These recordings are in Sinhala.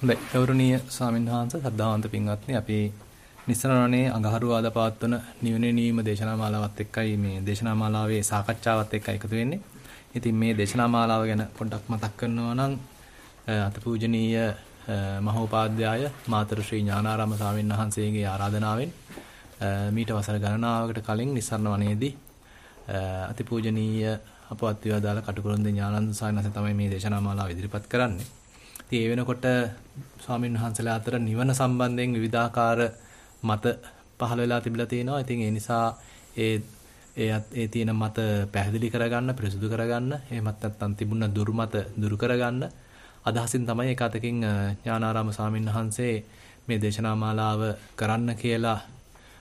හොඳයි ගෞරවනීය ස්වාමීන් වහන්සේ සද්ධාවන්ත පින්වත්නි අපි නිස්සරණනේ අඟහරුවාද පවත්වන නිවනේ නීම දේශනා මාලාවත් එක්කයි මේ දේශනා මාලාවේ සාකච්ඡාවත් එක්ක එකතු වෙන්නේ. ඉතින් මේ දේශනා මාලාව ගැන පොඩ්ඩක් මතක් කරනවා නම් අතිපූජනීය මහෝපාද්‍යය මාතෘ ශ්‍රී ඥානාරාම ස්වාමීන් වහන්සේගේ ආරාධනාවෙන් මීට වසර ගණනාවකට කලින් නිස්සරණ වනයේදී අතිපූජනීය අපවත් විවාදාල කටුකුරුන්ද ඥානන්ද සායනස තමයි මේ දේශනා මාලාව ඉදිරිපත් කරන්නේ. ඉතින් ඒ වෙනකොට ස්වාමීන් වහන්සේලා අතර නිවන සම්බන්ධයෙන් විවිධාකාර මත පහළ වෙලා තිබිලා තියෙනවා. ඉතින් ඒ නිසා ඒ ඒ ඒ තියෙන මත පැහැදිලි කරගන්න, පිරිසුදු කරගන්න, එහෙමත් නැත්නම් තිබුණ දුර්මත දුරු කරගන්න අදහසින් තමයි එක අතකින් ඥානාරාම ස්වාමීන් වහන්සේ මේ දේශනා මාලාව කරන්න කියලා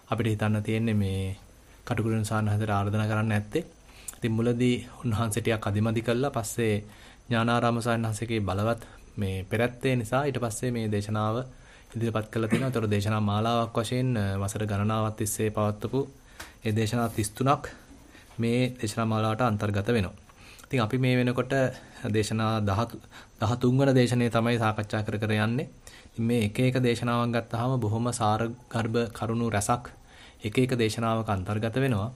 අපිට හිතන්න තියෙන්නේ මේ කටුකුරුන් සානහතර ආරාධනා කරන්න ඇත්තේ. ඉතින් මුලදී උන්වහන්සේ ටිකක් අදිමදි කළා. පස්සේ ඥානාරාම සානහසේගේ බලවත් මේ පෙරැත්තේ නිසා ඊට පස්සේ මේ දේශනාව ඉදිරිපත් කළා තියෙනවා. ඒතර දේශනා මාලාවක් වශයෙන් වසර ගණනාවක් තිස්සේ පවත්වපු ඒ දේශනා 33ක් මේ දේශනා මාලාවට අන්තර්ගත වෙනවා. ඉතින් අපි මේ වෙනකොට දේශනා 13 වන දේශනේ තමයි සාකච්ඡා කර කර යන්නේ. මේ එක එක දේශනාවක් ගත්තාම බොහොම සාර ගර්භ කරුණු රසක් එක එක දේශනාවක අන්තර්ගත වෙනවා.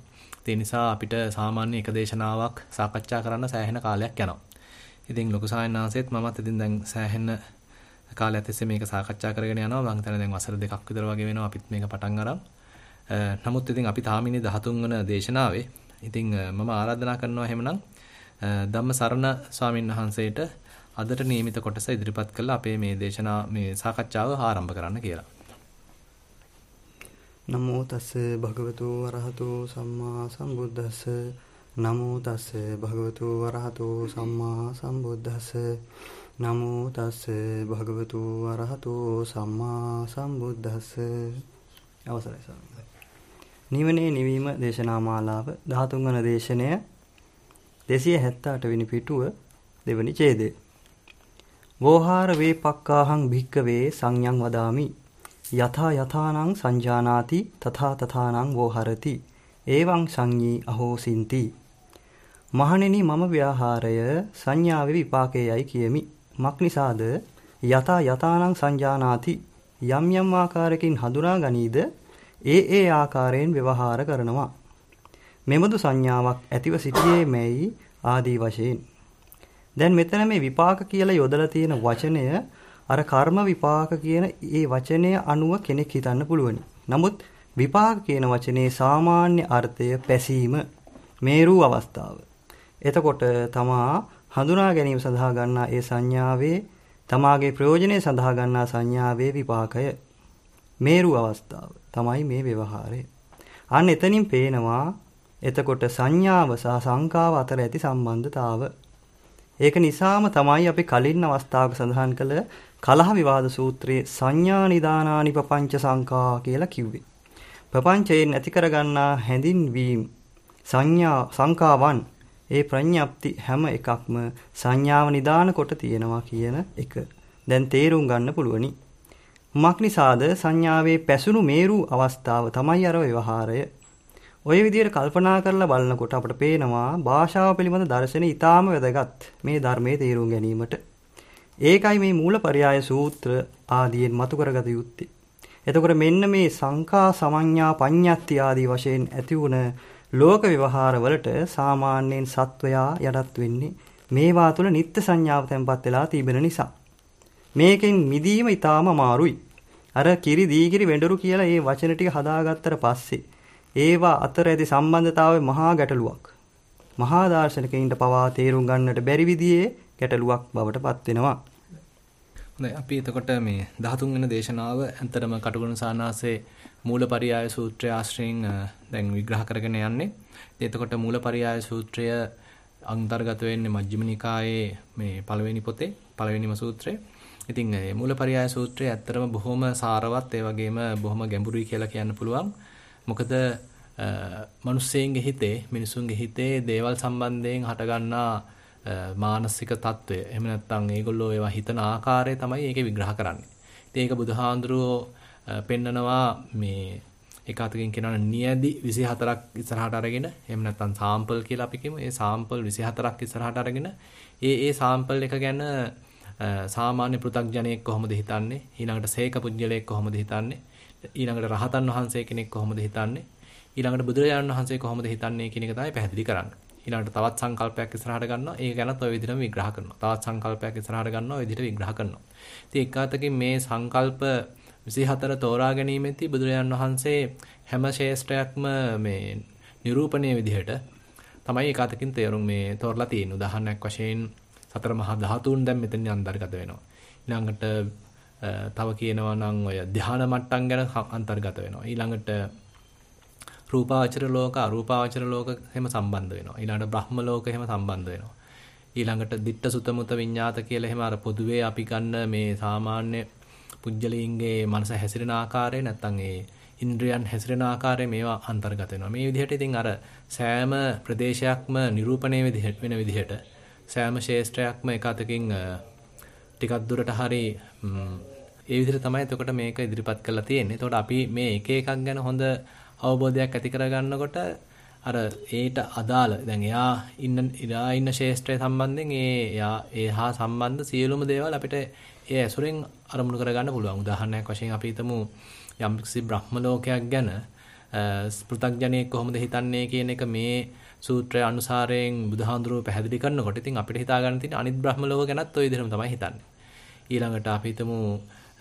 ඒ නිසා අපිට සාමාන්‍ය එක දේශනාවක් සාකච්ඡා කරන්න සෑහෙන කාලයක් යනවා. ඉතින් ලොකු සායනාංශෙත් මමත් ඉතින් දැන් සෑහෙන කාලයක් තිස්සේ මේක සාකච්ඡා කරගෙන යනවා. මම හිතන්නේ දැන් වසර දෙකක් විතර වගේ වෙනවා අපිත් මේක පටන් අරන්. නමුත් ඉතින් අපි තාමිනේ 13 වන දේශනාවේ ඉතින් මම ආරාධනා කරනවා එහෙමනම් ධම්ම සරණ ස්වාමින් වහන්සේට අදට නියමිත කොටස ඉදිරිපත් කළා අපේ මේ දේශනා මේ සාකච්ඡාව ආරම්භ කරන්න කියලා. නමෝ තස් භගවතු වරහතු සම්මා සම්බුද්දස්ස නමෝ තස් භගවතු වරහතු සම්මා සම්බුද්දස්ස නමෝ තස් භගවතු වරහතු සම්මා සම්බුද්දස්ස අවසරයි ස්වාමීනි. නිවනේ නිවීම දේශනා මාලාව 13 වන දේශනය 278 වෙනි පිටුව දෙවනි ඡේදය. වෝහාර වේ පක්කාහං භික්කවේ සංයං වදාමි. යථා යථානං සංජානාති තථා තථානං වෝහරති. එවං සංඤී අහෝසින්ති මහණෙනි මම ව්‍යාහාරය සංඥාවේ විපාකයයි කියමි. මක්නිසාද යතා යතානං සංජානාති යම් යම් ආකාරයකින් හඳුනා ගනීද ඒ ඒ ආකාරයෙන් ව්‍යවහාර කරනවා. මෙබඳු සංඥාවක් ඇතිව සිටියේ මැයි ආදී වශයෙන්. දැන් මෙතන මේ විපාක කියලා යොදලා තියෙන වචනය අර කර්ම විපාක කියන ඒ වචනය අනුව කෙනෙක් හිතන්න පුළුවනි. නමුත් විපාක කියන වචනේ සාමාන්‍ය අර්ථය පැසීම මේරු අවස්ථාව. එතකොට තමා හඳුනා ගැනීම සඳහා ගන්නා ඒ සංඥාවේ තමාගේ ප්‍රයෝජනය සඳහා ගන්නා සංඥාවේ විපාකය මේරු අවස්ථාව තමයි මේ ව්‍යවහාරය. අන්න එතනින් පේනවා එතකොට සංඥාව සහ සංකාව අතර ඇති සම්බන්ධතාව. ඒක නිසාම තමයි අපි කලින් අවස්ථාවක සඳහන් කළ කලහ විවාද සූත්‍රයේ සංඥා නිදානානි පపంచ සංකා කියලා කිව්වේ. ප්‍රපංචයෙන් ඇති කරගන්නා හැඳින්වීම සංඥා සංකාවන් ඒ ප්‍රඥප්ති හැම එකක්ම සංඥාව නිදාන කොට තියෙනවා කියන එක දැන් තේරුම් ගන්න පුළුවනි. මක්නිසාද සංඥාවේ පැසුණු මේරු අවස්ථාව තමයි අර ව්‍යවහාරය. ওই විදිහට කල්පනා කරලා බලනකොට අපට පේනවා භාෂාව පිළිබඳ දර්ශනය ඊටාම වැදගත් මේ ධර්මයේ තේරුම් ගැනීමට. ඒකයි මේ මූලපරයාය සූත්‍ර ආදියෙන් මතු කරගත යුත්තේ. එතකොට මෙන්න මේ සංකා සමඤ්ඤා පඤ්ඤත්ති ආදී වශයෙන් ඇති වුණ ලෝක ව්‍යවහාර වලට සාමාන්‍යයෙන් සත්වයා යටත් වෙන්නේ මේවා තුළ නිත්‍ය සංඥාව තැන්පත් වෙලා තිබෙන නිසා. මේකෙන් මිදීම ඊටාම අමාරුයි. අර කිරි දීකිරි වෙඬරු කියලා මේ වචන ටික හදාගත්තට පස්සේ ඒවා අතර ඇති සම්බන්ධතාවය මහා ගැටලුවක්. මහා දාර්ශනිකයින්ට පවා තේරුම් ගන්නට බැරි විදිහේ ගැටලුවක් බවට පත් වෙනවා. හොඳයි අපි එතකොට මේ 13 වෙනි දේශනාව ඇන්තරම කටුකුරුන් සානාසේ මූලපරියාය සූත්‍රය ආශ්‍රයෙන් දැන් විග්‍රහ කරගෙන යන්නේ. එතකොට මූලපරියාය සූත්‍රය අන්තර්ගත වෙන්නේ මජ්ක්‍ධිම නිකායේ මේ පළවෙනි පොතේ පළවෙනිම සූත්‍රය. ඉතින් මේ මූලපරියාය සූත්‍රය ඇත්තටම බොහොම සාරවත් ඒ වගේම බොහොම ගැඹුරුයි කියලා කියන්න පුළුවන්. මොකද මිනිස්සෙන්ගේ හිතේ මිනිසුන්ගේ හිතේ දේවල් සම්බන්ධයෙන් හටගන්නා මානසික తত্ত্বය එහෙම නැත්නම් ඒගොල්ලෝ ඒවා හිතන ආකාරය තමයි ඒකේ විග්‍රහ කරන්නේ. ඉතින් ඒක බුදුහාඳුරෝ පෙන්නනවා මේ එක අතකින් කියනවා නියදි 24ක් ඉස්සරහට අරගෙන එහෙම නැත්නම් සාම්පල් කියලා අපි කියමු. ඒ සාම්පල් 24ක් ඉස්සරහට අරගෙන ඒ ඒ සාම්පල් එක ගැන සාමාන්‍ය පෘථග්ජනයෙක් කොහොමද හිතන්නේ? ඊළඟට සේක පුජ්‍යලයෙක් කොහොමද හිතන්නේ? ඊළඟට රහතන් වහන්සේ කෙනෙක් කොහොමද හිතන්නේ? ඊළඟට බුදුරජාණන් වහන්සේ කොහොමද හිතන්නේ කියන එක තමයි පැහැදිලි කරන්නේ. ඊළඟට තවත් සංකල්පයක් ඉස්සරහට ගන්නවා. ඒ ගැනත් ඔය විදිහටම විග්‍රහ කරනවා. තවත් සංකල්පයක් ඉස්සරහට ගන්නවා. ඔය විදිහට විග්‍රහ කරනවා. ඉතින් එකාතකින් මේ සංකල්ප 24 තෝරා ගැනීමෙන්දී බුදුරජාන් වහන්සේ හැම ශේෂ්ත්‍රයක්ම මේ නිරූපණයේ විදිහට තමයි එකාතකින් තේරුම් මේ තෝරලා තියෙන්නේ. උදාහරණයක් වශයෙන් සතර මහා ධාතුන් දැන් මෙතනින් අන්තර්ගත වෙනවා. ඊළඟට තව කියනවා නම් ඔය ධානා මට්ටම් ගැන අන්තර්ගත වෙනවා. ඊළඟට රූපාවචර ලෝක අරූපාවචර ලෝක එහෙම සම්බන්ධ වෙනවා. ඊළඟට බ්‍රහ්ම ලෝක එහෙම සම්බන්ධ වෙනවා. ඊළඟට ditta sutta mutta විඤ්ඤාත කියලා එහෙම අර පොදුවේ අපි ගන්න මේ සාමාන්‍ය පුජ්‍යලීන්ගේ මනස හැසිරෙන ආකාරය නැත්තම් ඒ ඉන්ද්‍රයන් හැසිරෙන ආකාරය මේවා අන්තර්ගත වෙනවා. මේ විදිහට ඉතින් අර සෑම ප්‍රදේශයක්ම නිරූපණය වෙන විදිහට සෑම ශේෂ්ත්‍රයක්ම එක අතකින් ටිකක් දුරට හරි ඒ විදිහට තමයි එතකොට මේක ඉදිරිපත් කරලා තියෙන්නේ. එතකොට අපි මේ එක එකක් ගැන හොඳ අවබෝධයක් ඇති කරගන්නකොට අර ඒට අදාළ දැන් එයා ඉන්න ඉරා ඉන්න ශේෂ්ත්‍රය සම්බන්ධයෙන් ඒ එයා ඒ හා සම්බන්ධ සියලුම දේවල් අපිට ඒ ඇසුරෙන් අරමුණු කරගන්න පුළුවන්. උදාහරණයක් වශයෙන් අපි හිතමු යම්කිසි බ්‍රහ්ම ලෝකයක් ගැන පෘථග්ජනෙක් කොහොමද හිතන්නේ කියන එක මේ සූත්‍රය අනුසාරයෙන් බුදුහාඳුරුව පැහැදිලි කරනකොට ඉතින් අපිට හිතා ගන්න තියෙන අනිත් බ්‍රහ්ම ලෝක ගැනත් ওই විදිහම තමයි හිතන්නේ. ඊළඟට අපි හිතමු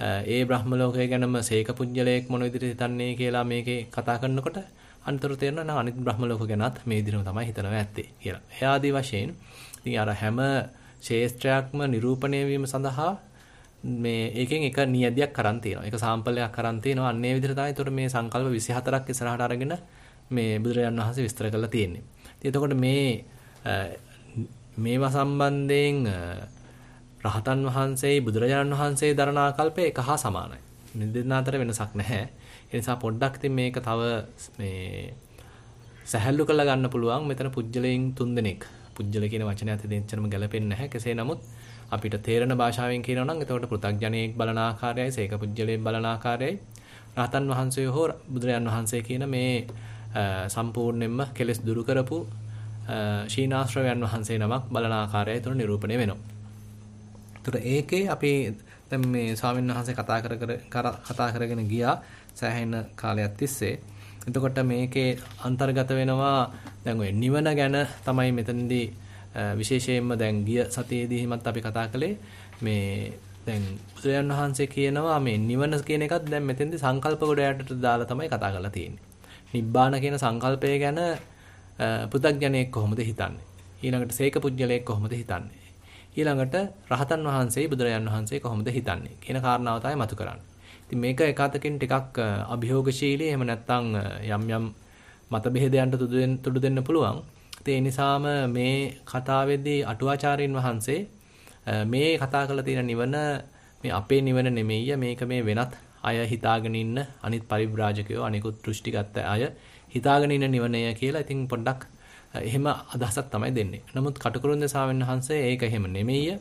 ඒ බ්‍රහ්ම ලෝකය ගැනම සේක පුජ්‍යලයක් මොන විදිහට හිතන්නේ කියලා මේකේ කතා කරනකොට අන්තර තේරෙනවා නම් අනිත් බ්‍රහ්ම ලෝක ගැනත් මේ විදිහම තමයි හිතනවා ඇත්තේ කියලා. ඒ ආදී වශයෙන් ඉතින් අර හැම ශේෂ්ත්‍රයක්ම නිරූපණය වීම සඳහා මේ ඒකෙන් එක නියදියක් කරන් තියෙනවා. ඒක සාම්පලයක් කරන් තියෙනවා. අන්නේ විදිහට තමයි ඒතකොට මේ සංකල්ප 24ක් ඉස්සරහට අරගෙන මේ බුදුරජාණන් වහන්සේ විස්තර කරලා තියෙන්නේ. ඉතින් එතකොට මේ මේවා සම්බන්ධයෙන් රහතන් වහන්සේයි බුදුරජාණන් වහන්සේ දරන ආකල්පය එක හා සමානයි. මේ දෙන්න අතර වෙනසක් නැහැ. ඒ නිසා පොඩ්ඩක් ඉතින් මේක තව මේ සැහැල්ලු කරලා ගන්න පුළුවන්. මෙතන පුජ්‍යලයෙන් තුන්දෙනෙක්. පුජ්‍යල කියන වචනයත් දෙච්චරම ගැලපෙන්නේ නැහැ. කෙසේ නමුත් අපිට තේරෙන භාෂාවෙන් කියනවා නම් එතකොට පෘථග්ජනයෙක් බලන ආකාරයයි, සේක පුජ්‍යලයෙන් බලන ආකාරයයි රහතන් වහන්සේ හෝ බුදුරජාණන් වහන්සේ කියන මේ සම්පූර්ණයෙන්ම කෙලෙස් දුරු කරපු ශීනාශ්‍රවයන් වහන්සේ නමක් බලන ආකාරයයි තුන නිරූපණය වෙනවා. ඒතර ඒකේ අපි දැන් මේ ස්වාමීන් වහන්සේ කතා කර කර කතා කරගෙන ගියා සෑහෙන කාලයක් තිස්සේ. එතකොට මේකේ අන්තර්ගත වෙනවා දැන් ඔය නිවන ගැන තමයි මෙතනදී විශේෂයෙන්ම දැන් ගිය සතියේදීමත් අපි කතා කළේ මේ දැන් බුදුරජාන් වහන්සේ කියනවා මේ නිවන කියන එකත් දැන් මෙතෙන්දී සංකල්ප ගොඩයට දාලා තමයි කතා කරලා තියෙන්නේ. නිබ්බාන කියන සංකල්පය ගැන පෘථග්ජනෙක් කොහොමද හිතන්නේ? ඊළඟට සේක පුජ්‍යලයක් කොහොමද හිතන්නේ? ඊළඟට රහතන් වහන්සේ බුදුරජාන් වහන්සේ කොහොමද හිතන්නේ කියන කාරණාව තමයි මතු කරන්නේ. ඉතින් මේක එකතකින් ටිකක් අභියෝගශීලී එහෙම නැත්නම් යම් යම් මතභේදයන්ට තුඩු දෙන්න පුළුවන්. ඒ නිසාම මේ කතාවේදී අටුවාචාරින් වහන්සේ මේ කතා කරලා තියෙන නිවන මේ අපේ නිවන නෙමෙයි මේක මේ වෙනත් අය හිතාගෙන ඉන්න අනිත් පරිබ්‍රාජකයෝ අනිකුත් දෘෂ්ටිගත අය හිතාගෙන ඉන්න නිවනය කියලා ඉතින් පොඩ්ඩක් එහෙම අදහසක් තමයි දෙන්නේ. නමුත් කටුකුරුන්ද සාමෙන් වහන්සේ ඒක එහෙම නෙමෙයි.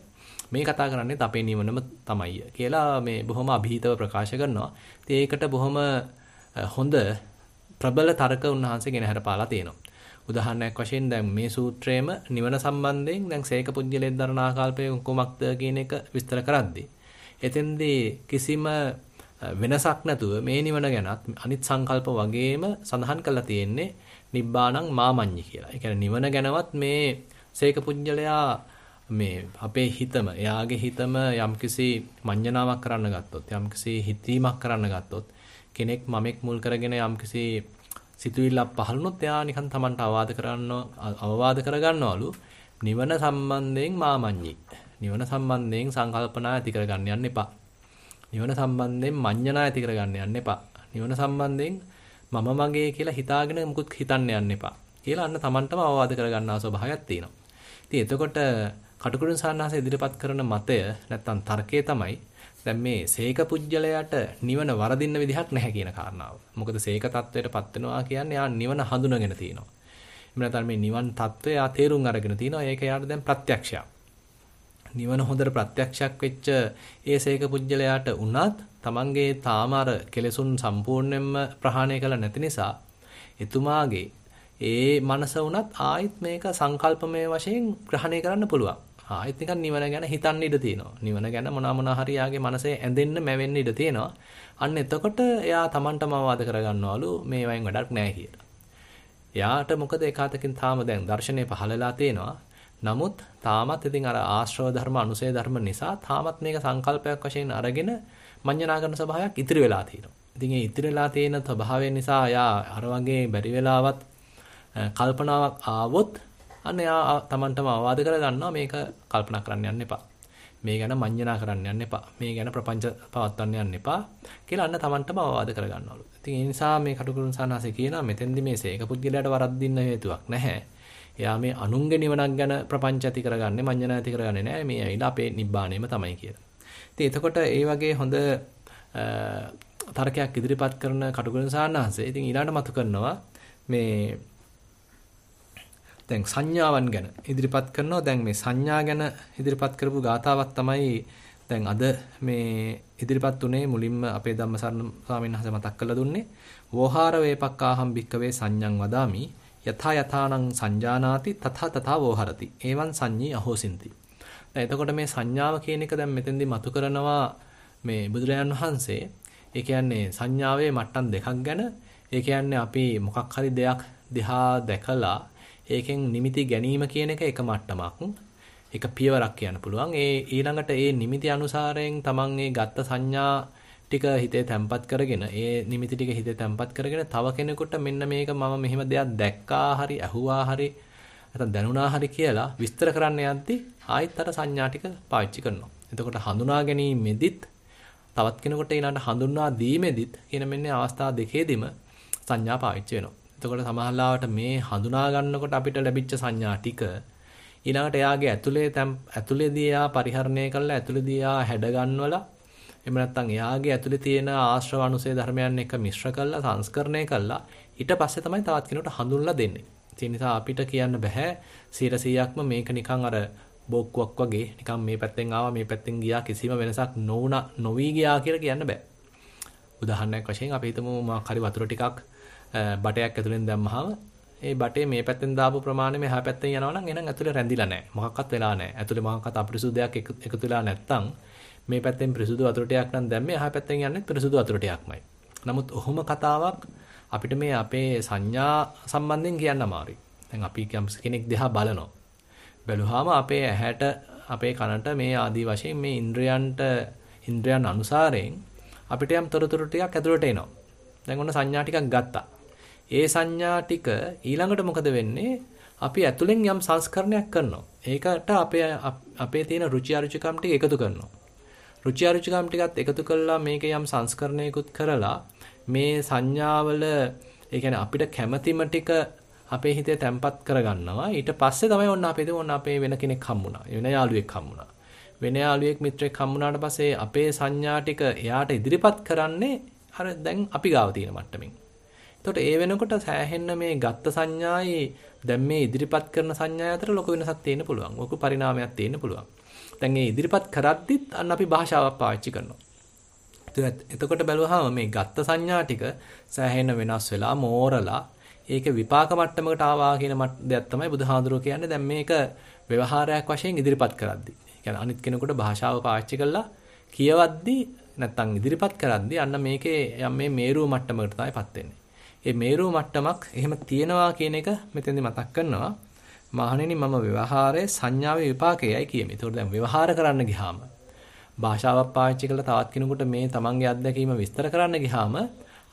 මේ කතා කරන්නේත් අපේ නිවනම තමයි කියලා මේ බොහොම අභීතව ප්‍රකාශ කරනවා. ඉතින් ඒකට බොහොම හොඳ ප්‍රබල තර්ක උන්වහන්සේ ගෙන හරපාලා තියෙනවා. උදාහරණයක් වශයෙන් දැන් මේ සූත්‍රයේම නිවන සම්බන්ධයෙන් දැන් සේක පුජ්‍යලෙන් දරන ආකල්පය කොමක්ද කියන එක විස්තර කරද්දී එතෙන්දී කිසිම වෙනසක් නැතුව මේ නිවන ගැනත් අනිත් සංකල්ප වගේම සඳහන් කරලා තියෙන්නේ නිබ්බාණං මාමඤ්ඤි කියලා. ඒ කියන්නේ නිවන ගැනවත් මේ සේක පුජ්‍යලයා මේ අපේ හිතම එයාගේ හිතම යම්කිසි මඤ්ඤණාවක් කරන්න ගත්තොත් යම්කිසි හිතීමක් කරන්න ගත්තොත් කෙනෙක් මමෙක් මුල් කරගෙන යම්කිසි සිතුවිල්ලක් පහළුනොත් එයා නිකන් Tamanට අවවාද කරන්න අවවාද කරගන්නවලු නිවන සම්බන්ධයෙන් මාමඤ්ඤි. නිවන සම්බන්ධයෙන් සංකල්පනා ඇති කරගන්න යන්න එපා. නිවන සම්බන්ධයෙන් මඤ්ඤණා ඇති කරගන්න යන්න එපා. නිවන සම්බන්ධයෙන් මම මගේ කියලා හිතාගෙන මුකුත් හිතන්න යන්න එපා. කියලා අන්න Tamanටම අවවාද කරගන්නා ස්වභාවයක් තියෙනවා. ඉතින් එතකොට කටුකුරුන් සාන්නාස ඉදිරිපත් කරන මතය නැත්තම් තර්කය තමයි දැන් මේ සීක පුජ්‍යලයට නිවන වරදින්න විදිහක් නැහැ කියන කාරණාව. මොකද සීක தത്വයටපත් වෙනවා කියන්නේ යා නිවන හඳුනගෙන තියෙනවා. එමෙන්නතර මේ නිවන් தത്വය යා තේරුම් අරගෙන තියෙනවා. ඒක යාට දැන් ප්‍රත්‍යක්ෂයක්. නිවන හොඳට ප්‍රත්‍යක්ෂයක් වෙච්ච ඒ සේක පුජ්‍යලයට උනත් තමන්ගේ තාම අර කෙලෙසුන් සම්පූර්ණයෙන්ම ප්‍රහාණය කළ නැති නිසා එතුමාගේ ඒ මනස උනත් ආයිත් මේක සංකල්පමය වශයෙන් ග්‍රහණය කරන්න පුළුවන්. ආයෙත් නිකන් නිවන ගැන හිතන්න ඉඩ තියෙනවා. නිවන ගැන මොනවා මොනවා හරි යාගේ මනසේ ඇඳෙන්න මැවෙන්න ඉඩ තියෙනවා. අන්න එතකොට එයා Tamanටම අවවාද කරගන්නවලු මේ වයින් වැඩක් නැහැ කියලා. එයාට මොකද ඒකාතකින් තාම දැන් දර්ශනය පහළලා තියෙනවා. නමුත් තාමත් ඉතින් අර ආශ්‍රව ධර්ම අනුසය ධර්ම නිසා තාමත් මේක සංකල්පයක් වශයෙන් අරගෙන මඤ්ඤණා කරන ස්වභාවයක් ඉතිරි වෙලා තියෙනවා. ඉතින් ඒ ඉතිරි වෙලා තියෙන ස්වභාවය නිසා යා අර වගේ බැරි වෙලාවත් කල්පනාවක් ආවොත් අන්න එයා Tamanටම අවවාද කරගන්නවා මේක කල්පනා කරන්න යන්න එපා. මේ ගැන මඤ්ඤණා කරන්න යන්න එපා. මේ ගැන ප්‍රපංච පවත්වන්න යන්න එපා කියලා අන්න Tamanටම අවවාද කරගන්නවලු. ඉතින් ඒ නිසා මේ කටුකුරුන් සානාසේ කියනවා මෙතෙන්දි මේ සේක පුද්ගලයාට වරද්දින්න හේතුවක් නැහැ. එයා මේ අනුන්ගේ නිවනක් ගැන ප්‍රපංච ඇති කරගන්නේ මඤ්ඤණා ඇති කරගන්නේ නැහැ. මේ ඇවිල්ලා අපේ නිබ්බාණයම තමයි කියලා. ඉතින් එතකොට ඒ වගේ හොඳ තර්කයක් ඉදිරිපත් කරන කටුකුරුන් සානාසේ ඉතින් ඊළඟට මතු කරනවා මේ දැන් සංඥාවන් ගැන ඉදිරිපත් කරනවා. දැන් මේ සංඥා ගැන ඉදිරිපත් කරපු ගාතාවක් තමයි දැන් අද මේ ඉදිරිපත් උනේ මුලින්ම අපේ ධම්මසරණ ස්වාමීන් වහන්සේ මතක් කරලා දුන්නේ. වෝහාර වේපක්කාහම් භික්කවේ සංඥං වදාමි. යථා යථානං සංජානාති තථා තථා වෝහරති. එවං සංඤී අහෝසින්ති. දැන් එතකොට මේ සංඥාව කියන එක දැන් මෙතෙන්දී මතු කරනවා මේ බුදුරජාන් වහන්සේ. ඒ කියන්නේ සංඥාවේ මට්ටම් දෙකක් ගැන. ඒ කියන්නේ අපි මොකක් හරි දෙයක් දිහා දැකලා ඒකෙන් නිමිති ගැනීම කියන එක එක මට්ටමක්. එක පියවරක් කියන්න පුළුවන්. ඒ ඊළඟට ඒ නිමිති අනුසාරයෙන් තමන් ඒ ගත්ත සංඥා ටික හිතේ තැම්පත් කරගෙන ඒ නිමිති ටික හිතේ තැම්පත් කරගෙන තව කෙනෙකුට මෙන්න මේක මම මෙහෙම දෙයක් දැක්කා හරි ඇහුවා හරි නැත්නම් දැනුණා හරි කියලා විස්තර කරන්න යද්දි ආයෙත් අර සංඥා ටික පාවිච්චි කරනවා. එතකොට හඳුනා ගැනීමෙදිත් තවත් කෙනෙකුට ඊළඟට හඳුන්වා දීමෙදිත් කියන මෙන්න අවස්ථා දෙකේදීම සංඥා පාවිච්චි වෙනවා. එතකොට සමහරවිට මේ හඳුනා ගන්නකොට අපිට ලැබිච්ච සංඥා ටික ඊළඟට එයාගේ ඇතුලේ ඇතුලේදී එයා පරිහරණය කරලා ඇතුලේදී එයා හැඩ ගන්නවලා එහෙම නැත්නම් එයාගේ ඇතුලේ තියෙන ආශ්‍රව අනුසය ධර්මයන් එක මිශ්‍ර කරලා සංස්කරණය කරලා ඊට පස්සේ තමයි තවත් කෙනෙකුට හඳුන්ලා දෙන්නේ. ඒ නිසා අපිට කියන්න බෑ 100%ක්ම මේක නිකන් අර බොක්කුවක් වගේ නිකන් මේ පැත්තෙන් ආවා මේ පැත්තෙන් ගියා කිසිම වෙනසක් නොවුණා නොවි ගියා කියලා කියන්න බෑ. උදාහරණයක් වශයෙන් අපි හිතමු මා හරි වතුර ටිකක් බටයක් ඇතුලෙන් දැම්මහම ඒ බටේ මේ පැත්තෙන් දාපු ප්‍රමාණය මෙහා පැත්තෙන් යනවා නම් එහෙනම් ඇතුලේ රැඳිලා නැහැ. මොකක්වත් වෙලා නැහැ. ඇතුලේ මොකක්වත් අපිරිසුදු දෙයක් එකතු වෙලා නැත්තම් මේ පැත්තෙන් පිරිසුදු වතුර ටිකක් නම් දැම්මේ එහා පැත්තෙන් යන්නේ පිරිසුදු වතුර ටිකක්මයි. නමුත් ඔහොම කතාවක් අපිට මේ අපේ සංඥා සම්බන්ධයෙන් කියන්න අමාරුයි. දැන් අපි කෙනෙක් දිහා බලනවා. බැලුවාම අපේ ඇහැට අපේ කනට මේ ආදී වශයෙන් මේ ඉන්ද්‍රයන්ට ඉන්ද්‍රයන් අනුසාරයෙන් අපිට යම් තොරතුරු ටිකක් ඇතුළට එනවා. දැන් ඔන්න සංඥා ටිකක් ගත්තා. ඒ සංඥා ටික ඊළඟට මොකද වෙන්නේ? අපි ඇතුලෙන් යම් සංස්කරණයක් කරනවා. ඒකට අපේ අපේ තියෙන රුචි අරුචිකම් ටික එකතු කරනවා. රුචි අරුචිකම් ටිකත් එකතු කළා මේක යම් සංස්කරණයකුත් කරලා මේ සංඥාවල ඒ කියන්නේ අපිට කැමැතිම ටික අපේ හිතේ තැම්පත් කරගන්නවා. ඊට පස්සේ තමයි ඔන්න අපේ ඔන්න අපේ වෙන කෙනෙක් හම්බුණා. වෙන යාළුවෙක් හම්බුණා. වෙන යාළුවෙක් මිත්‍රෙක් හම්බුණාට පස්සේ අපේ සංඥා ටික එයාට ඉදිරිපත් කරන්නේ අර දැන් අපි ගාව තියෙන මට්ටමින්. එතකොට ඒ වෙනකොට සෑහෙන්න මේ ගත්ත සංඥායි දැන් මේ ඉදිරිපත් කරන සංඥා අතර ලොකු වෙනසක් තියෙන්න පුළුවන්. ලොකු පරිණාමයක් තියෙන්න පුළුවන්. දැන් මේ ඉදිරිපත් කරද්දිත් අන්න අපි භාෂාවක් පාවිච්චි කරනවා. එතකොට බැලුවාම මේ ගත්ත සංඥා ටික සෑහෙන්න වෙනස් වෙලා මෝරලා ඒක විපාක මට්ටමකට ආවා කියන දෙයක් තමයි බුදුහාඳුරෝ කියන්නේ. දැන් මේක ව්‍යවහාරයක් වශයෙන් ඉදිරිපත් කරද්දි. කියන්නේ අනිත් කෙනෙකුට භාෂාව පාවිච්චි කරලා කියවද්දී නැත්තම් ඉදිරිපත් කරද්දී අන්න මේකේ යම් මේ මේරුව මට්ටමකට තමයිපත් වෙන්නේ. ඒ මේරුව මට්ටමක් එහෙම තියෙනවා කියන එක මෙතෙන්දි මතක් කරනවා. මහණෙනි මම ව්‍යවහාරයේ සංඥාවේ විපාකයයි කියමි. ඒතකොට දැන් ව්‍යවහාර කරන්න ගියාම භාෂාවක් පාවිච්චි කරලා තවත් කෙනෙකුට මේ තමන්ගේ අත්දැකීම විස්තර කරන්න ගියාම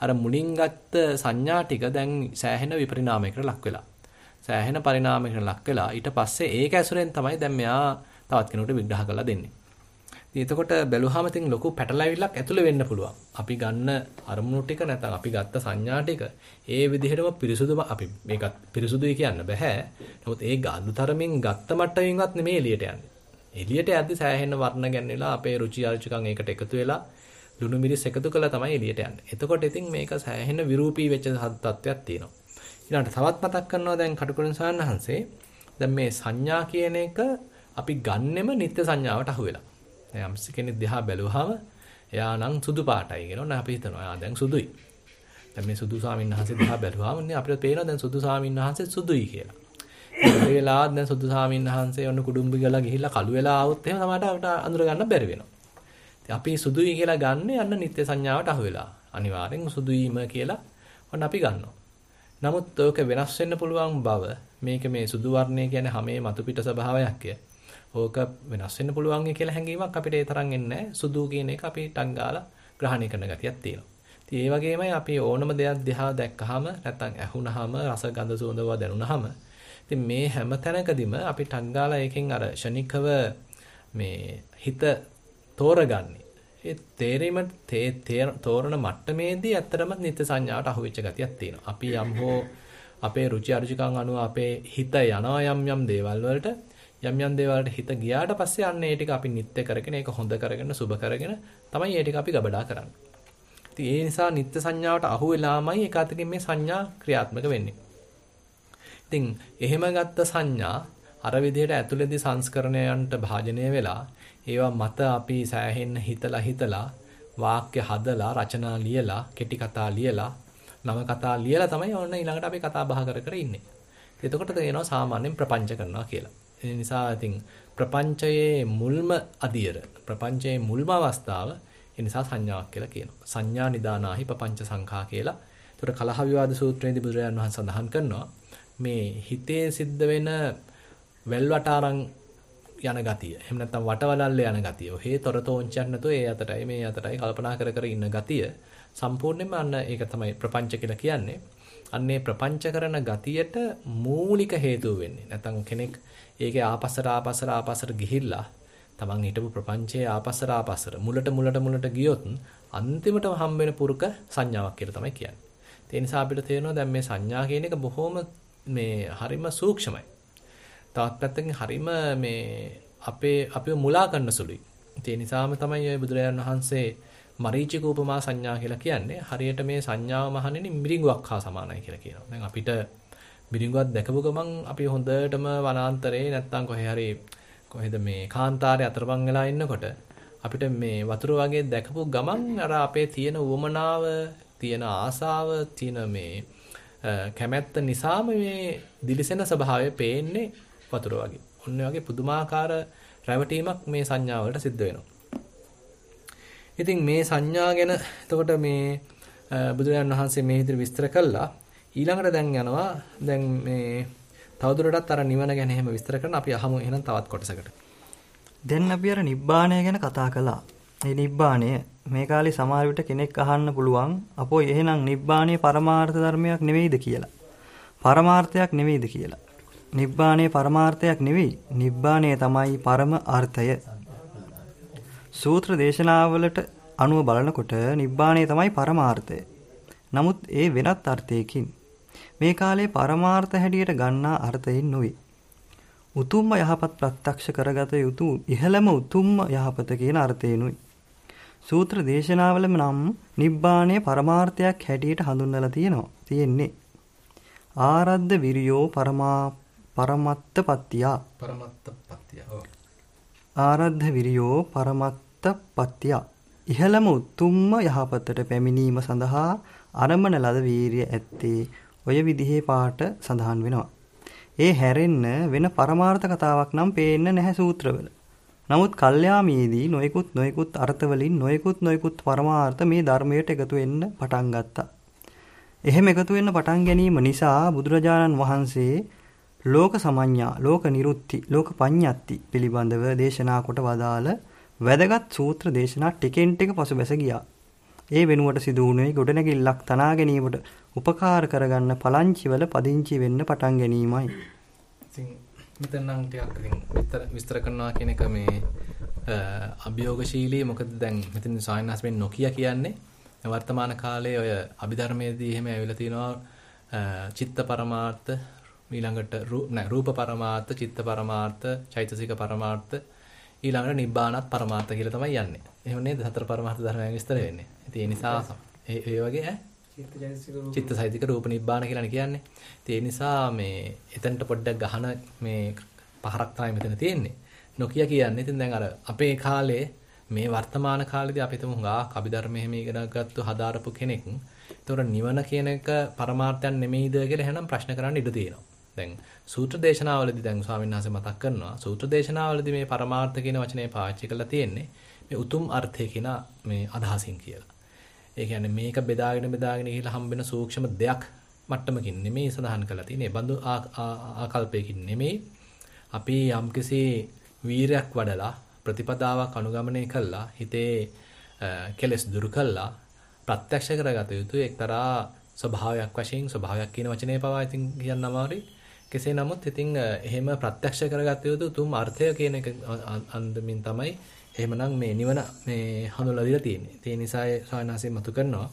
අර මුලින් ගත්ත සංඥා ටික දැන් සෑහෙන විපරිණාමයකට ලක් වෙලා. සෑහෙන පරිණාමයකට ලක් වෙලා ඊට පස්සේ ඒක ඇසුරෙන් තමයි දැන් මෙයා තවත් කෙනෙකුට විග්‍රහ කරලා දෙන්නේ. ඉතින් එතකොට බැලුවාම ඉතින් ලොකු පැටලැවිල්ලක් ඇතුළේ වෙන්න පුළුවන්. අපි ගන්න අරමුණු ටික නැත්නම් අපි ගත්ත සංඥා ටික ඒ විදිහටම පිරිසුදුම අපි මේකත් පිරිසුදුයි කියන්න බෑ. නමුත් ඒ ගානුතරමින් ගත්ත මට්ටමින්වත් නෙමෙයි එළියට යන්නේ. එළියට යද්දි සෑහෙන වර්ණ ගැන්විලා අපේ රුචි අරුචිකම් ඒකට එකතු වෙලා ලුණු මිරිස් එකතු කළා තමයි එළියට යන්නේ. එතකොට ඉතින් මේක සෑහෙන විරූපී වෙච්ච තත්ත්වයක් තියෙනවා. ඊළඟට තවත් මතක් කරනවා දැන් කටුකුරුන් සාන්නහන්සේ දැන් මේ සංඥා කියන එක අපි ගන්නෙම නිත්‍ය සංඥාවට අහු වෙලා. දැන් යම්සි කෙනෙක් දිහා බැලුවාම එයා නම් සුදු පාටයි කියනවා. අපි හිතනවා එයා දැන් සුදුයි. දැන් මේ සුදු ස්වාමීන් වහන්සේ දිහා බැලුවාම නේ අපිට පේනවා දැන් සුදු ස්වාමීන් වහන්සේ සුදුයි කියලා. බැරි වෙලා දැන් සුදු සාමින් වහන්සේ ඔන්න කුඩුම්බි ගලා ගිහිල්ලා කළු වෙලා ආවොත් එහෙම සමහරට අඳුර ගන්න බැරි වෙනවා. ඉතින් අපි සුදුයි කියලා ගන්න යන්න නිත්‍ය සංඥාවට අහු වෙලා. අනිවාර්යෙන් සුදුයිම කියලා ඔන්න අපි ගන්නවා. නමුත් ඕක වෙනස් වෙන්න පුළුවන් බව මේක මේ සුදු වර්ණය කියන්නේ හැමේ මතු පිට ස්වභාවයක් ඕක වෙනස් වෙන්න පුළුවන් කියලා හැඟීමක් අපිට ඒ තරම් එන්නේ සුදු කියන එක අපි ටක් ගාලා ග්‍රහණය කරන ගතියක් තියෙනවා. ඉතින් ඒ වගේමයි අපි ඕනම දෙයක් දිහා දැක්කහම නැත්නම් ඇහුනහම රස ගඳ සුවඳ වා දැනුනහම ඉතින් මේ හැම තැනකදීම අපි ටක් ගාලා එකෙන් අර ෂණිකව මේ හිත තෝරගන්නේ. ඒ තේරීම තෝරන මට්ටමේදී ඇත්තටම නිත්‍ය සංඥාවට අහු වෙච්ච ගතියක් තියෙනවා. අපි යම් හෝ අපේ රුචි අරුචිකම් අනුව අපේ හිත යනවා යම් යම් දේවල් වලට යම් යම් දේවල්ට හිත ගියාට පස්සේ අන්න ඒ ටික අපි නිත්‍ය කරගෙන ඒක හොඳ කරගෙන සුබ කරගෙන තමයි ඒ ටික අපි ගබඩා කරන්නේ. ඉතින් ඒ නිසා නිත්‍ය සංඥාවට අහු වෙලාමයි එක අතකින් මේ සංඥා ක්‍රියාත්මක වෙන්නේ. ඉතින් එහෙම ගත්ත සංඥා අර විදිහට ඇතුළේදී සංස්කරණයන්ට භාජනය වෙලා ඒවා මත අපි සෑහෙන්න හිතලා හිතලා වාක්‍ය හදලා රචනා ලියලා කෙටි කතා ලියලා නව කතා ලියලා තමයි ඔන්න ඊළඟට අපි කතා බහ කර කර ඉන්නේ. එතකොට තේරෙනවා සාමාන්‍යයෙන් ප්‍රපංච කරනවා කියලා. ඒ නිසා ඉතින් ප්‍රපංචයේ මුල්ම අදියර ප්‍රපංචයේ මුල්ම අවස්ථාව ඒ නිසා සංඥාවක් කියලා කියනවා. සංඥා නිදානාහි පపంచ සංඛා කියලා. ඒතර කලහ විවාද සූත්‍රයේදී බුදුරජාණන් වහන්සේ සඳහන් කරනවා මේ හිතේ සිද්ධ වෙන වැල්වටාරම් යන ගතිය. එහෙම නැත්නම් වටවලල්ලේ යන ගතිය. ඔහේ තොරතෝංචයක් නැතුව ඒ අතටයි මේ අතටයි කල්පනා කර කර ඉන්න ගතිය. සම්පූර්ණයෙන්ම අන්න ඒක තමයි ප්‍රපංච කියලා කියන්නේ. අන්නේ ප්‍රපංච කරන ගතියට මූලික හේතුව වෙන්නේ. නැත්නම් කෙනෙක් ඒකේ ආපස්සට ආපස්සට ආපස්සට ගිහිල්ලා තමන් හිටපු ප්‍රපංචයේ ආපස්සට ආපස්සට මුලට මුලට මුලට ගියොත් අන්තිමටම හම්බ වෙන පුරුක සංඥාවක් කියලා තමයි කියන්නේ. ඒ නිසා අපිට තේරෙනවා දැන් මේ සංඥා කියන එක බොහොම මේ හරිම සූක්ෂමයි. තවත් පැත්තකින් හරිම මේ අපේ අපිව මුලා කරන සුළුයි. ඒ නිසාම තමයි ඔය බුදුරජාණන් වහන්සේ මරීචික උපමා සංඥා කියලා කියන්නේ හරියට මේ සංඥාව මහණෙනි මිරිඟුවක් හා සමානයි කියලා කියනවා. දැන් අපිට මිරිඟුවක් දැකපු ගමන් අපි හොඳටම වනාන්තරේ නැත්තම් කොහේ හරි කොහෙද මේ කාන්තාරේ අතරමං වෙලා ඉන්නකොට අපිට මේ වතුර වගේ දැකපු ගමන් අර අපේ තියෙන උවමනාව, තියෙන ආසාව, තියෙන මේ කැමැත්ත නිසාම මේ දිලිසෙන ස්වභාවය පේන්නේ වතුර වගේ. ඔන්න වගේ පුදුමාකාර රැවටීමක් මේ සංඥා වලට සිද්ධ වෙනවා. ඉතින් මේ සංඥා ගැන එතකොට මේ බුදුරජාණන් වහන්සේ මේ විදිහට විස්තර කළා. ඊළඟට දැන් යනවා දැන් මේ තවදුරටත් අර නිවන ගැන එහෙම විස්තර කරන අපි අහමු එහෙනම් තවත් කොටසකට. දැන් අපි අර නිබ්බාණය ගැන කතා කළා. මේ නිබ්බාණය මේ කාලේ සමහර විට කෙනෙක් අහන්න පුළුවන් අපෝ එහෙනම් නිබ්බාණය පරමාර්ථ ධර්මයක් නෙවෙයිද කියලා. පරමාර්ථයක් නෙවෙයිද කියලා. නිබ්බාණය පරමාර්ථයක් නෙවෙයි. නිබ්බාණය තමයි පරම අර්ථය. සූත්‍ර දේශනාවලට අනුව බලනකොට නිබ්බාණය තමයි පරමාර්ථය. නමුත් ඒ වෙනත් අර්ථයකින් මේ කාලේ පරමාර්ථ හැටියට ගන්නා අර්ථයෙන් නොවේ. උතුම්ම යහපත් ප්‍රත්‍යක්ෂ කරගත යුතු ඉහළම උතුම්ම යහපත කියන අර්ථයෙන්ුයි. සූත්‍ර දේශනාවලම නම් නිබ්බාණය පරමාර්ථයක් හැටියට හඳුන්වලා තියෙනවා. තියෙන්නේ. ආරද්ධ විරියෝ පරමා පරමත්ත පත්තිය. පරමත්ත පත්තිය. ආරද්ධ විරියෝ පරමත්ත පත්තිය. ඉහළම උතුම්ම යහපතට පැමිණීම සඳහා අරමන ලද වීරිය ඇත්තේ ඔය විදිහේ පාට සඳහන් වෙනවා. ඒ හැරෙන්න වෙන පරමාර්ථ කතාවක් නම් පේන්න නැහැ සූත්‍රවල. නමුත් කල්යාමයේදී නොයෙකුත් නොයෙකුත් අර්ථවලින් නොයෙකුත් නොයෙකුත් පරමාර්ථ මේ ධර්මයට එකතු වෙන්න පටන් ගත්තා. එහෙම එකතු වෙන්න පටන් ගැනීම නිසා බුදුරජාණන් වහන්සේ ලෝක සමඤ්ඤා, ලෝක නිරුත්ති, ලෝක පඤ්ඤත්ති පිළිබඳව දේශනා කොට වදාළ වැදගත් සූත්‍ර දේශනා ටිකෙන් ටික පසුබැස ගියා. ඒ වෙනුවට සිදු වුණේ ගොඩනැගිල්ලක් තනා ගැනීමට උපකාර කරගන්න පලංචිවල පදිංචි වෙන්න පටන් ගැනීමයි. ඉතින් මෙතන නම් ටිකක් ඉතින් විස්තර විස්තර කරනවා කියන එක මේ අභියෝගශීලී මොකද දැන් මෙතන සායනස් වෙන්නේ නොකිය කියන්නේ වර්තමාන කාලේ ඔය අභිධර්මයේදී එහෙම ඇවිල්ලා තිනවා චිත්ත පරමාර්ථ ඊළඟට රූප පරමාර්ථ චිත්ත පරමාර්ථ චෛතසික පරමාර්ථ ඊළඟට නිබ්බානත් පරමාර්ථ කියලා තමයි යන්නේ. එහෙම නේද? හතර පරමාර්ථ ධර්මයන් විස්තර වෙන්නේ. ඉතින් ඒ නිසා ඒ වගේ ඈ චිත්තසයිතික රූප නිබ්බාන කියලානේ කියන්නේ. ඉතින් ඒ නිසා මේ එතනට පොඩ්ඩක් ගහන මේ පහරක් තමයි මෙතන තියෙන්නේ. නොකිය කියන්නේ ඉතින් දැන් අර අපේ කාලේ මේ වර්තමාන කාලේදී අපි තුමු හුඟා අභිධර්මයේ හිම ඉගෙන ගත්තු හදාරපු කෙනෙක්. ඒතකොට නිවන කියන එක පරමාර්ථයක් නෙමෙයිද කියලා එහෙනම් ප්‍රශ්න කරන්න ඉඩ තියෙනවා. දැන් සූත්‍ර දේශනාවලදී දැන් ස්වාමීන් වහන්සේ මතක් කරනවා සූත්‍ර දේශනාවලදී මේ පරමාර්ථ කියන වචනේ පාවිච්චි කරලා තියෙන්නේ මේ උතුම් අර්ථය කියන මේ අදහසින් කියලා. ඒ කියන්නේ මේක බෙදාගෙන බෙදාගෙන ගිහිල්ලා හම්බෙන සූක්ෂම දෙයක් මට්ටමකින් නෙමෙයි සඳහන් කරලා තියෙන්නේ. බඳු ආකල්පයකින් නෙමෙයි. අපි යම්කිසි වීරයක් වඩලා ප්‍රතිපදාවක් අනුගමනය කළා හිතේ කෙලස් දුරු කළා ප්‍රත්‍යක්ෂ කරගත යුතු එක්තරා ස්වභාවයක් වශයෙන් ස්වභාවයක් කියන වචනේ පවා ඉතින් කියන්න අමාරුයි. කෙසේ නමුත් ඉතින් එහෙම ප්‍රත්‍යක්ෂ කරගත යුතු තුම් අර්ථය කියන එක අන්දමින් තමයි එහෙමනම් මේ නිවන මේ හඳුන්වලා දීලා තියෙන්නේ. ඒ නිසා සායනාසයෙන් මතු කරනවා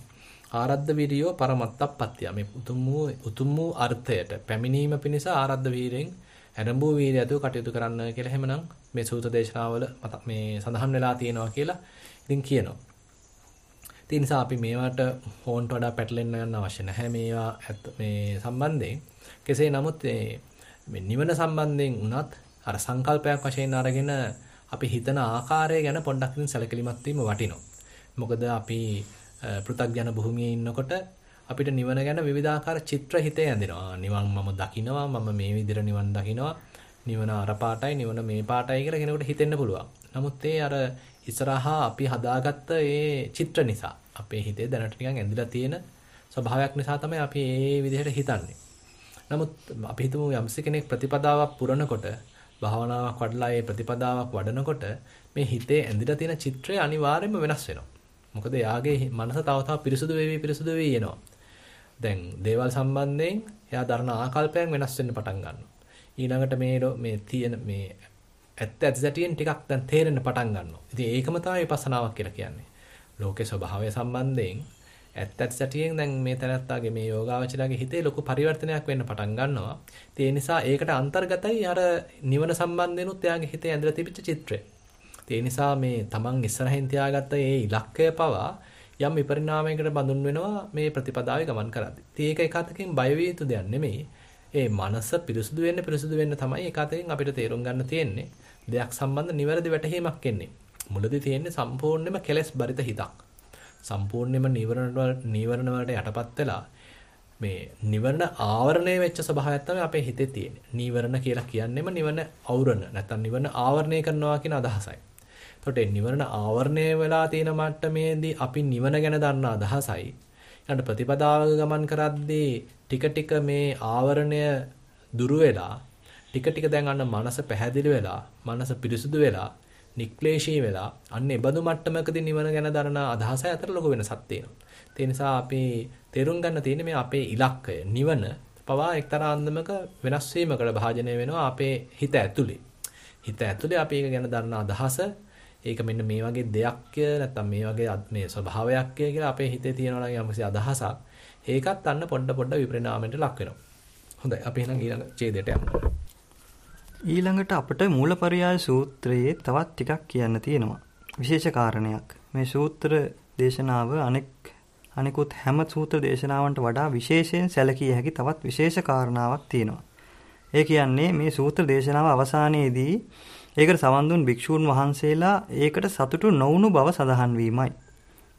ආරද්ධ විරියෝ පරමත්තප්පත්‍ය මේ උතුම් වූ උතුම් වූ අර්ථයට පැමිණීම පිණිස ආරද්ධ වීරෙන් ඇරඹූ වීරයතු කටයුතු කරන්න කියලා එහෙමනම් මේ සූත්‍ර දේශනාවල මේ සඳහන් වෙලා තියෙනවා කියලා ඉතින් කියනවා. ඒ නිසා අපි මේවට ෆෝන්ට වඩා පැටලෙන්න යන්න අවශ්‍ය නැහැ මේවා මේ සම්බන්ධයෙන්. කෙසේ නමුත් මේ නිවන සම්බන්ධයෙන් උනත් අර සංකල්පයක් වශයෙන් අරගෙන අපි හිතන ආකාරය ගැන පොඩ්ඩක් ඉතින් සැලකිලිමත් වීම වටිනවා. මොකද අපි පෘථග්ජන භූමියේ ඉන්නකොට අපිට නිවන ගැන විවිධාකාර චිත්‍ර හිතේ ඇඳෙනවා. නිවන් මම දකිනවා, මම මේ විදිහට නිවන් දකිනවා. නිවන අර පාටයි, නිවන මේ පාටයි කියලා කෙනෙකුට හිතෙන්න පුළුවන්. නමුත් ඒ අර ඉස්සරහා අපි හදාගත්ත ඒ චිත්‍ර නිසා අපේ හිතේ දැනට නිකන් ඇඳිලා තියෙන ස්වභාවයක් නිසා තමයි අපි මේ විදිහට හිතන්නේ. නමුත් අපි හිතමු යම්ස කෙනෙක් ප්‍රතිපදාවක් පුරනකොට භාවනාවක් වඩලා ඒ ප්‍රතිපදාවක් වඩනකොට මේ හිතේ ඇඳිලා තියෙන චිත්‍රය අනිවාර්යයෙන්ම වෙනස් වෙනවා. මොකද එයාගේ මනස තව තව පිරිසුදු වෙවි පිරිසුදු වෙවි එනවා. දැන් දේවල් සම්බන්ධයෙන් එයා දරන ආකල්පයන් වෙනස් වෙන්න පටන් ගන්නවා. ඊළඟට මේ මේ තියෙන මේ ඇත්ත ඇති සැටියෙන් ටිකක් දැන් තේරෙන්න පටන් ගන්නවා. ඉතින් ඒකම තමයි විපස්සනාවක් කියලා කියන්නේ. ලෝකේ ස්වභාවය සම්බන්ධයෙන් ඇත්ත ඇති සැටියෙන් දැන් මේ තැනත්තාගේ මේ යෝගාවචරයාගේ හිතේ ලොකු පරිවර්තනයක් වෙන්න පටන් ගන්නවා. ඒ නිසා ඒකට අන්තර්ගතයි අර නිවන සම්බන්ධෙනුත් එයාගේ හිතේ ඇඳලා තිබිච්ච චිත්‍රය. ඒ නිසා මේ තමන් ඉස්සරහින් තියාගත්ත ඒ ඉලක්කය පවා යම් විපරිණාමයකට බඳුන් වෙනවා මේ ප්‍රතිපදාවේ ගමන් කරද්දී. ඉතින් ඒක එකතකින් බය විය යුතු දෙයක් නෙමෙයි. ඒ මනස පිරිසුදු වෙන්න පිරිසුදු වෙන්න තමයි එකතකින් අපිට තේරුම් ගන්න තියෙන්නේ. දෙයක් සම්බන්ධ නිවැරදි වැටහීමක් එන්නේ. මුලදී තියෙන්නේ සම්පූර්ණයෙන්ම කෙලස් බරිත හිතක්. සම්පූර්ණයෙන්ම නීවරණ නීවරණ වලට යටපත් වෙලා මේ නිවන ආවරණය වෙච්ච ස්වභාවයක් තමයි අපේ හිතේ තියෙන්නේ. නීවරණ කියලා කියන්නේම නිවන අවරණ නැත්නම් නිවන ආවරණය කරනවා කියන අදහසයි. එතකොට නිවන ආවරණය වෙලා තියෙන මට්ටමේදී අපි නිවන ගැන දන්න අදහසයි. ඊළඟ ප්‍රතිපදාවක ගමන් කරද්දී ටික ටික මේ ආවරණය දුරු වෙලා ටික ටික දැන් අන්න මනස පැහැදිලි වෙලා මනස පිරිසුදු වෙලා නික්ලේශී වෙලා අන්න ඒ බඳු මට්ටමකදී නිවන ගැන දරන අදහස අතර ලොකු වෙනසක් තියෙනවා. ඒ නිසා අපි තේරුම් ගන්න තියෙන්නේ මේ අපේ ඉලක්කය නිවන පවා එක්තරා අන්දමක වෙනස් වීමකට භාජනය වෙනවා අපේ හිත ඇතුලේ. හිත ඇතුලේ අපි ඒක ගැන දරන අදහස ඒක මෙන්න මේ වගේ දෙයක් නැත්නම් මේ වගේ මේ ස්වභාවයක් කියලා අපේ හිතේ තියෙනවා නම් යම්කිසි අදහසක් ඒකත් අන්න පොඩ පොඩ විපරිණාමයට ලක් වෙනවා. හොඳයි අපි එහෙනම් ඊළඟ ඡේදයට යමු. ඊළඟට අපට මූලපරියාය සූත්‍රයේ තවත් ටිකක් කියන්න තියෙනවා. විශේෂ කාරණයක්. මේ සූත්‍ර දේශනාව අනෙක් අනිකුත් හැම සූත්‍ර දේශනාවන්ට වඩා විශේෂයෙන් සැලකිය හැකි තවත් විශේෂ කාරණාවක් තියෙනවා. ඒ කියන්නේ මේ සූත්‍ර දේශනාව අවසානයේදී ඒකට සවන් දුන් භික්ෂූන් වහන්සේලා ඒකට සතුටු නොවුණු බව සඳහන් වීමයි.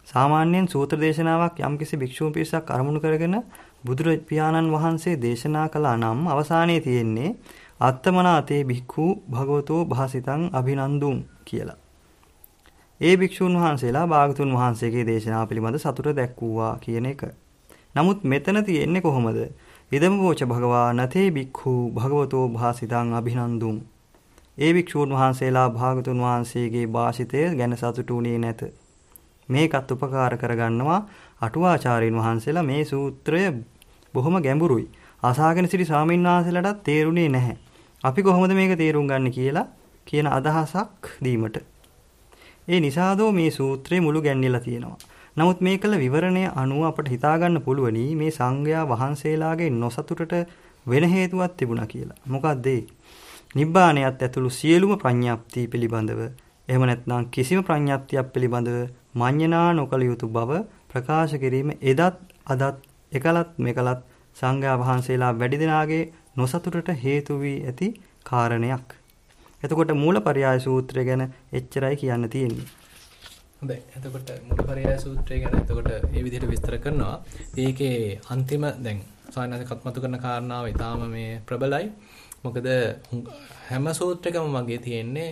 සාමාන්‍යයෙන් සූත්‍ර දේශනාවක් යම්කිසි භික්ෂූන් පිරිසක් අරමුණු කරගෙන බුදුරජාණන් වහන්සේ දේශනා කළා නම් අවසානයේ තියෙන්නේ අත්තමනාතේ භික්ඛු භගවතෝ භාසිතං අභිනන්දුන් කියලා. ඒ භික්ෂුන් වහන්සේලා භාගතුන් වහන්සේගේ දේශනාව පිළිබඳ සතුට දැක්වුවා කියන එක. නමුත් මෙතන තියෙන්නේ කොහොමද? ඉදම වෝච භගවා නතේ භික්ඛු භගවතෝ භාසිතං අභිනන්දුන්. ඒ භික්ෂුන් වහන්සේලා භාගතුන් වහන්සේගේ භාෂිතය ගැන සතුටුුනේ නැත. මේකත් උපකාර කරගන්නවා අටුවාචාර්යින් වහන්සේලා මේ සූත්‍රය බොහොම ගැඹුරුයි. අසාගෙන සිටි ස්වාමීන් වහන්සේලාට තේරුණේ නැහැ. අපි කොහොමද මේක තේරුම් ගන්න කියලා කියන අදහසක් දීමට. ඒ නිසාදෝ මේ සූත්‍රයේ මුළු ගැන්විලා තියෙනවා. නමුත් මේ කළ විවරණය අනුව අපට හිතාගන්න පුළුවනි මේ සංඝයා වහන්සේලාගේ නොසතුටට වෙන හේතුවක් තිබුණා කියලා. මොකක්ද ඒ? නිබ්බාණයත් ඇතුළු සියලුම ප්‍රඥාප්ති පිළිබඳව එහෙම නැත්නම් කිසිම ප්‍රඥාප්තියක් පිළිබඳව මඤ්ඤණා නොකළ යුතු බව ප්‍රකාශ කිරීම එදත් අදත් එකලත් මෙකලත් සංඝයා වහන්සේලා වැඩි දෙනාගේ නොසතුටට හේතු වී ඇති කාරණයක්. එතකොට මූලපරයාය සූත්‍රය ගැන එච්චරයි කියන්න තියෙන්නේ. හොඳයි. එතකොට මුලපරයය සූත්‍රය ගැන එතකොට මේ විදිහට විස්තර කරනවා. ඒකේ අන්තිම දැන් සායනස කත්මතු කරන කාරණාව ඊටාම මේ ප්‍රබලයි. මොකද හැම සූත්‍රයකම මගේ තියෙන්නේ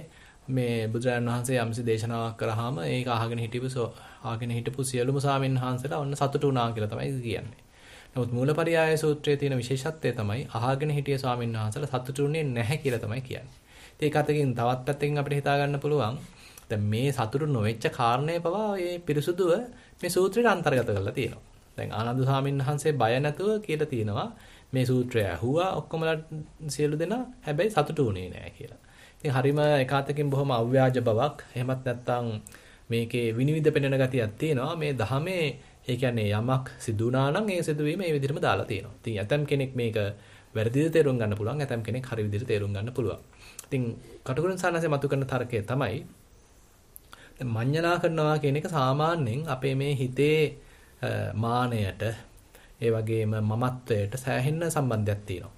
මේ බුදුරජාණන් වහන්සේ යම්සි දේශනාවක් කරාම ඒක අහගෙන හිටපු අහගෙන හිටපු සියලුම සාමින් වහන්සේලා ඔන්න සතුටු වුණා කියලා තමයි කියන්නේ. නමුත් මූලපරියාය සූත්‍රයේ තියෙන විශේෂත්වය තමයි අහගෙන හිටිය ස්වාමීන් වහන්සේලා සතුටුුනේ නැහැ කියලා තමයි කියන්නේ. ඒක අතකින් තවත් පැත්තකින් අපිට හිතා ගන්න පුළුවන් දැන් මේ සතුටු නොවෙච්ච කාරණය පවා මේ පිරිසුදුව මේ සූත්‍රයට අන්තර්ගත කරලා තියෙනවා. දැන් ආනන්ද ස්වාමීන් වහන්සේ බය නැතුව කියලා තියෙනවා මේ සූත්‍රය ඇහුවා ඔක්කොමලා සියලු දෙනා හැබැයි සතුටු වුණේ නැහැ කියලා. ඉතින් හරිම එකාතකින් බොහොම අව්‍යාජ බවක් එහෙමත් නැත්නම් මේකේ විනිවිද පෙනෙන ගතියක් තියෙනවා මේ ධහමේ ඒ කියන්නේ යමක් සිදු වුණා නම් ඒ සිදුවීම ඒ විදිහටම දාලා තියෙනවා. ඉතින් ඇතම් කෙනෙක් මේක වැරදිද තේරුම් ගන්න පුළුවන් ඇතම් කෙනෙක් හරි විදිහට තේරුම් ගන්න පුළුවන්. ඉතින් කටුකුරුන් සානසේ මතු කරන තර්කය තමයි දැන් මඤ්ඤණා කරනවා කියන එක සාමාන්‍යයෙන් අපේ මේ හිතේ මානයට ඒ වගේම මමත්වයට සෑහෙන සම්බන්ධයක් තියෙනවා.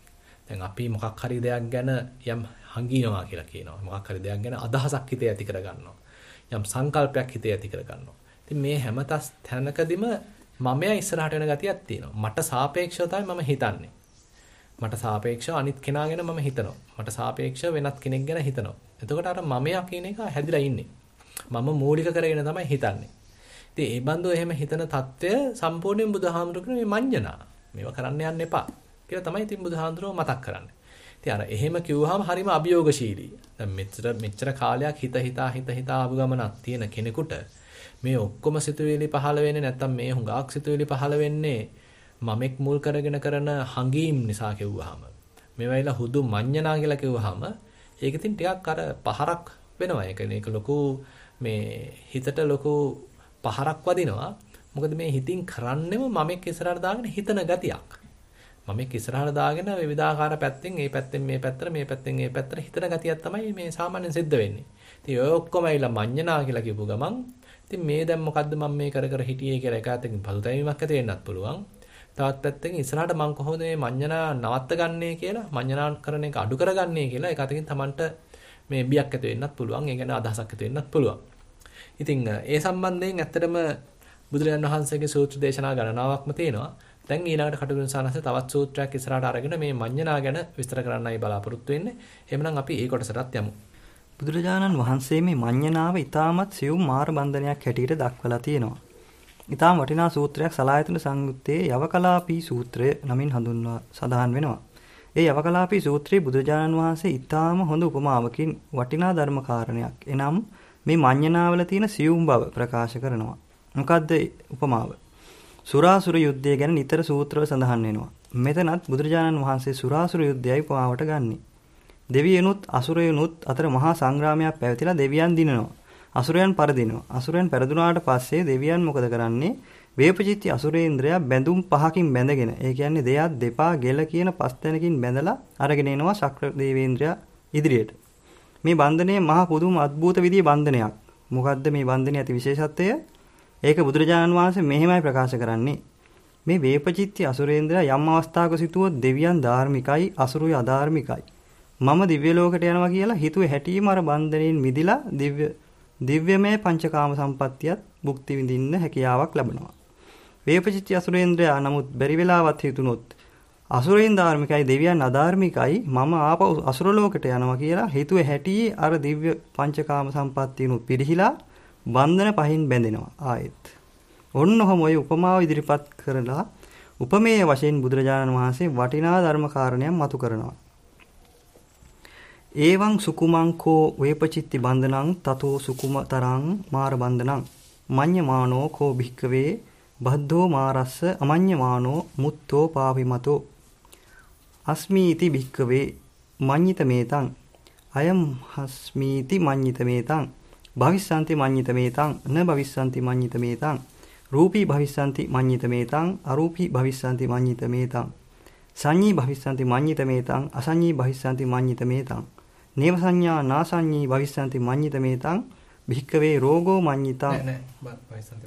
දැන් අපි මොකක් හරි දෙයක් ගැන යම් හංගිනවා කියලා කියනවා. මොකක් හරි දෙයක් ගැන අදහසක් හිතේ ඇති කර ගන්නවා. යම් සංකල්පයක් හිතේ ඇති කර ගන්නවා. ඉතින් මේ හැම තස් තැනකදීම මමයා ඉස්සරහට යන ගතියක් තියෙනවා. මට සාපේක්ෂව තමයි මම හිතන්නේ. මට සාපේක්ෂව අනිත් කෙනා ගැන මම හිතනවා. මට සාපේක්ෂව වෙනත් කෙනෙක් ගැන හිතනවා. එතකොට අර මමයා කියන එක හැදිලා ඉන්නේ. මම මූලික කරගෙන තමයි හිතන්නේ. ඉතින් ඒ බඳු එහෙම හිතන తত্ত্বය සම්පූර්ණයෙන් බුදුහාමුදුරුවෝ මේ මඤ්ඤණා. මේවා කරන්න යන්න එපා කියලා තමයි ඉතින් බුදුහාමුදුරුවෝ මතක් කරන්නේ. ඉතින් අර එහෙම කිව්වහම හරිම අභියෝගශීලී. දැන් මෙච්චර මෙච්චර කාලයක් හිත හිතා හිත හිතා ආපු ගමනක් තියෙන කෙනෙකුට මේ ඔක්කොම සිතුවිලි පහළ වෙන්නේ නැත්තම් මේ හුඟක් සිතුවිලි පහළ වෙන්නේ මමෙක් මුල් කරගෙන කරන හඟීම් නිසා කිව්වහම මේ වෙයිලා හුදු මඤ්ඤණා කියලා කිව්වහම ඒක ඉතින් ටිකක් අර පහරක් වෙනවා. ඒක ඒක ලොකු මේ හිතට ලොකු පහරක් වදිනවා. මොකද මේ හිතින් කරන්නෙම මමෙක් ඉස්සරහට දාගෙන හිතන ගතියක්. මමෙක් ඉස්සරහට දාගෙන විවිධාකාර පැත්තෙන් මේ පැත්තෙන් මේ පැත්තට මේ පැත්තෙන් මේ පැත්තට හිතන ගතියක් තමයි මේ සාමාන්‍යයෙන් සිද්ධ වෙන්නේ. ඉතින් ඔය ඔක්කොම ඇවිල්ලා මඤ්ඤණා කියලා කියපු ගමන් ඉතින් මේ දැන් මොකද්ද මම මේ කර කර හිටියේ කියලා එක අතකින් පසුතැවීමක් ඇති වෙන්නත් පුළුවන්. තවත් පැත්තකින් ඉස්සරහට මම කොහොමද මේ මඤ්ඤණා නවත්ත ගන්නේ කියලා මඤ්ඤණා කරන එක අඩු කරගන්නේ කියලා එක අතකින් Tamanට මේ බියක් ඇති වෙන්නත් පුළුවන්. ඒ කියන්නේ අදහසක් ඇති වෙන්නත් පුළුවන්. ඉතින් ඒ සම්බන්ධයෙන් ඇත්තටම බුදුරජාණන් වහන්සේගේ සූත්‍ර දේශනා ගණනාවක්ම තියෙනවා. දැන් ඊළඟට කටුකුරුන් සානස තවත් සූත්‍රයක් ඉස්සරහට අරගෙන මේ මඤ්ඤණා ගැන විස්තර කරන්නයි බලාපොරොත්තු වෙන්නේ. එහෙමනම් අපි ඒ කොටසටත් යමු. බුදුරජාණන් වහන්සේ මේ මඤ්ඤණාව ඊටමත් සියුම් මාර බන්ධනයක් හැටියට දක්වලා තියෙනවා. ඊටාම වටිනා සූත්‍රයක් සලායතන සංයුත්තේ යවකලාපී සූත්‍රය නමින් හඳුන්වා සඳහන් වෙනවා. ඒ යවකලාපී සූත්‍රයේ බුදුරජාණන් වහන්සේ ඊටාම හොඳ උපමාවකින් වටිනා ධර්ම කාරණයක්. එනම් මේ මඤ්ඤණාවල තියෙන සියුම් බව ප්‍රකාශ කරනවා. මොකද්ද උපමාව? සුරාසුර යුද්ධය ගැන නිතර සූත්‍රව සඳහන් වෙනවා. මෙතනත් බුදුරජාණන් වහන්සේ සුරාසුර යුද්ධයයි උපමාවට ගන්නේ. දෙවියනුත් අසුරයනුත් අතර මහා සංග්‍රාමයක් පැවතිලා දෙවියන් දිනනවා. අසුරයන් පරදිනවා. අසුරයන් පෙරදුනාට පස්සේ දෙවියන් මොකද කරන්නේ? වේපචිත්ති අසුරේන්ද්‍රයා බැඳුම් පහකින් බැඳගෙන ඒ කියන්නේ දෙයක් දෙපා ගෙල කියන පස් තැනකින් බැඳලා අරගෙන එනවා ශක්‍ර දේවේන්ද්‍රයා ඉදිරියට. මේ බන්ධනය මහා පුදුම අద్భుත විදිහේ බන්ධනයක්. මොකද්ද මේ බන්ධනයේ ඇති විශේෂත්වය? ඒක බුදුරජාණන් වහන්සේ මෙහෙමයි ප්‍රකාශ කරන්නේ. මේ වේපචිත්ති අසුරේන්ද්‍රයා යම් අවස්ථාවක සිටුවොත් දෙවියන් ධාර්මිකයි අසුරුයි අධාර්මිකයි. මම දිව්‍ය ලෝකයට යනවා කියලා හිතුවේ හැටිම අර බන්ධනෙන් මිදිලා දිව්‍ය දිව්‍යමය පංචකාම සම්පත්තියත් භුක්ති විඳින්න හැකියාවක් ලැබෙනවා. වේපචිත්‍ය අසුරේන්ද්‍රයා නමුත් බැරි වෙලාවත් හිතුනොත් අසුරයන් ධාර්මිකයි දෙවියන් අධාර්මිකයි මම ආපහු අසුර ලෝකයට යනවා කියලා හිතුවේ හැටි අර දිව්‍ය පංචකාම සම්පත්තියනුත් පිරිහිලා බන්ධන පහින් බැඳෙනවා ආයෙත්. ඔන්න ඔහම ඔය උපමාව ඉදිරිපත් කරලා උපමේය වශයෙන් බුදුරජාණන් වහන්සේ වටිනා ධර්ම කාරණයක් මතු කරනවා. ඒවං සුකුමංකෝ වේපචිත්ති බන්ධනං තතෝ සුකුමතරං මාර බන්ධනං මඤ්ඤමානෝ කෝ භික්කවේ බද්ධෝ මාරස්ස අමඤ්ඤමානෝ මුත්තෝ පාවිමතෝ අස්මීති භික්කවේ මඤ්ඤිත මේතං අයම් හස්මීති මඤ්ඤිත මේතං භවිස්සanti මඤ්ඤිත මේතං න භවිස්සanti මඤ්ඤිත මේතං රූපී භවිස්සanti මඤ්ඤිත මේතං අරූපී භවිස්සanti මඤ්ඤිත මේතං සංඤී භවිස්සanti මඤ්ඤිත මේතං අසංඤී භවිස්සanti මඤ්ඤිත මේතං නේව සංඥා නාසඤ්ඤී භවිස්සanti මඤ්ඤිත මේතං භික්කවේ රෝගෝ මඤ්ඤිතං නෑ නෑ භවිස්සanti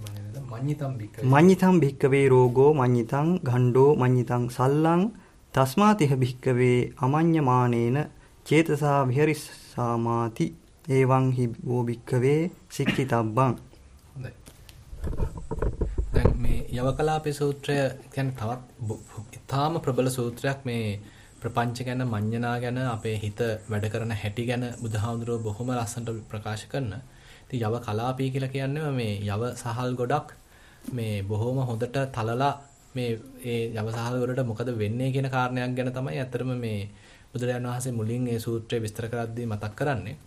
මඤ්ඤිතං භික්කවේ රෝගෝ මඤ්ඤිතං ගණ්ඩෝ මඤ්ඤිතං සල්ලං තස්මාතිහ භික්කවේ අමඤ්ඤමානේන චේතසා විහරිස්සාමාති. එවං හි වෝ භික්කවේ සික්ඛිතබ්බං. යවකලාපේ සූත්‍රය කියන්නේ තවත් ඉතාම ප්‍රබල සූත්‍රයක් මේ ප්‍රපංච ගැන මඤ්ඤණා ගැන අපේ හිත වැඩ කරන හැටි ගැන බුදුහාමුදුරුවෝ බොහොම ලස්සනට ප්‍රකාශ කරන. ඉතින් යව කලාපී කියලා කියන්නේ මේ යව සහල් ගොඩක් මේ බොහොම හොඳට තලලා මේ ඒ යව සහල් ගොඩට මොකද වෙන්නේ කියන කාරණයක් ගැන තමයි අතරම මේ බුදුරජාණන් වහන්සේ මුලින් ඒ සූත්‍රය විස්තර කරද්දී මතක් කරන්නේ.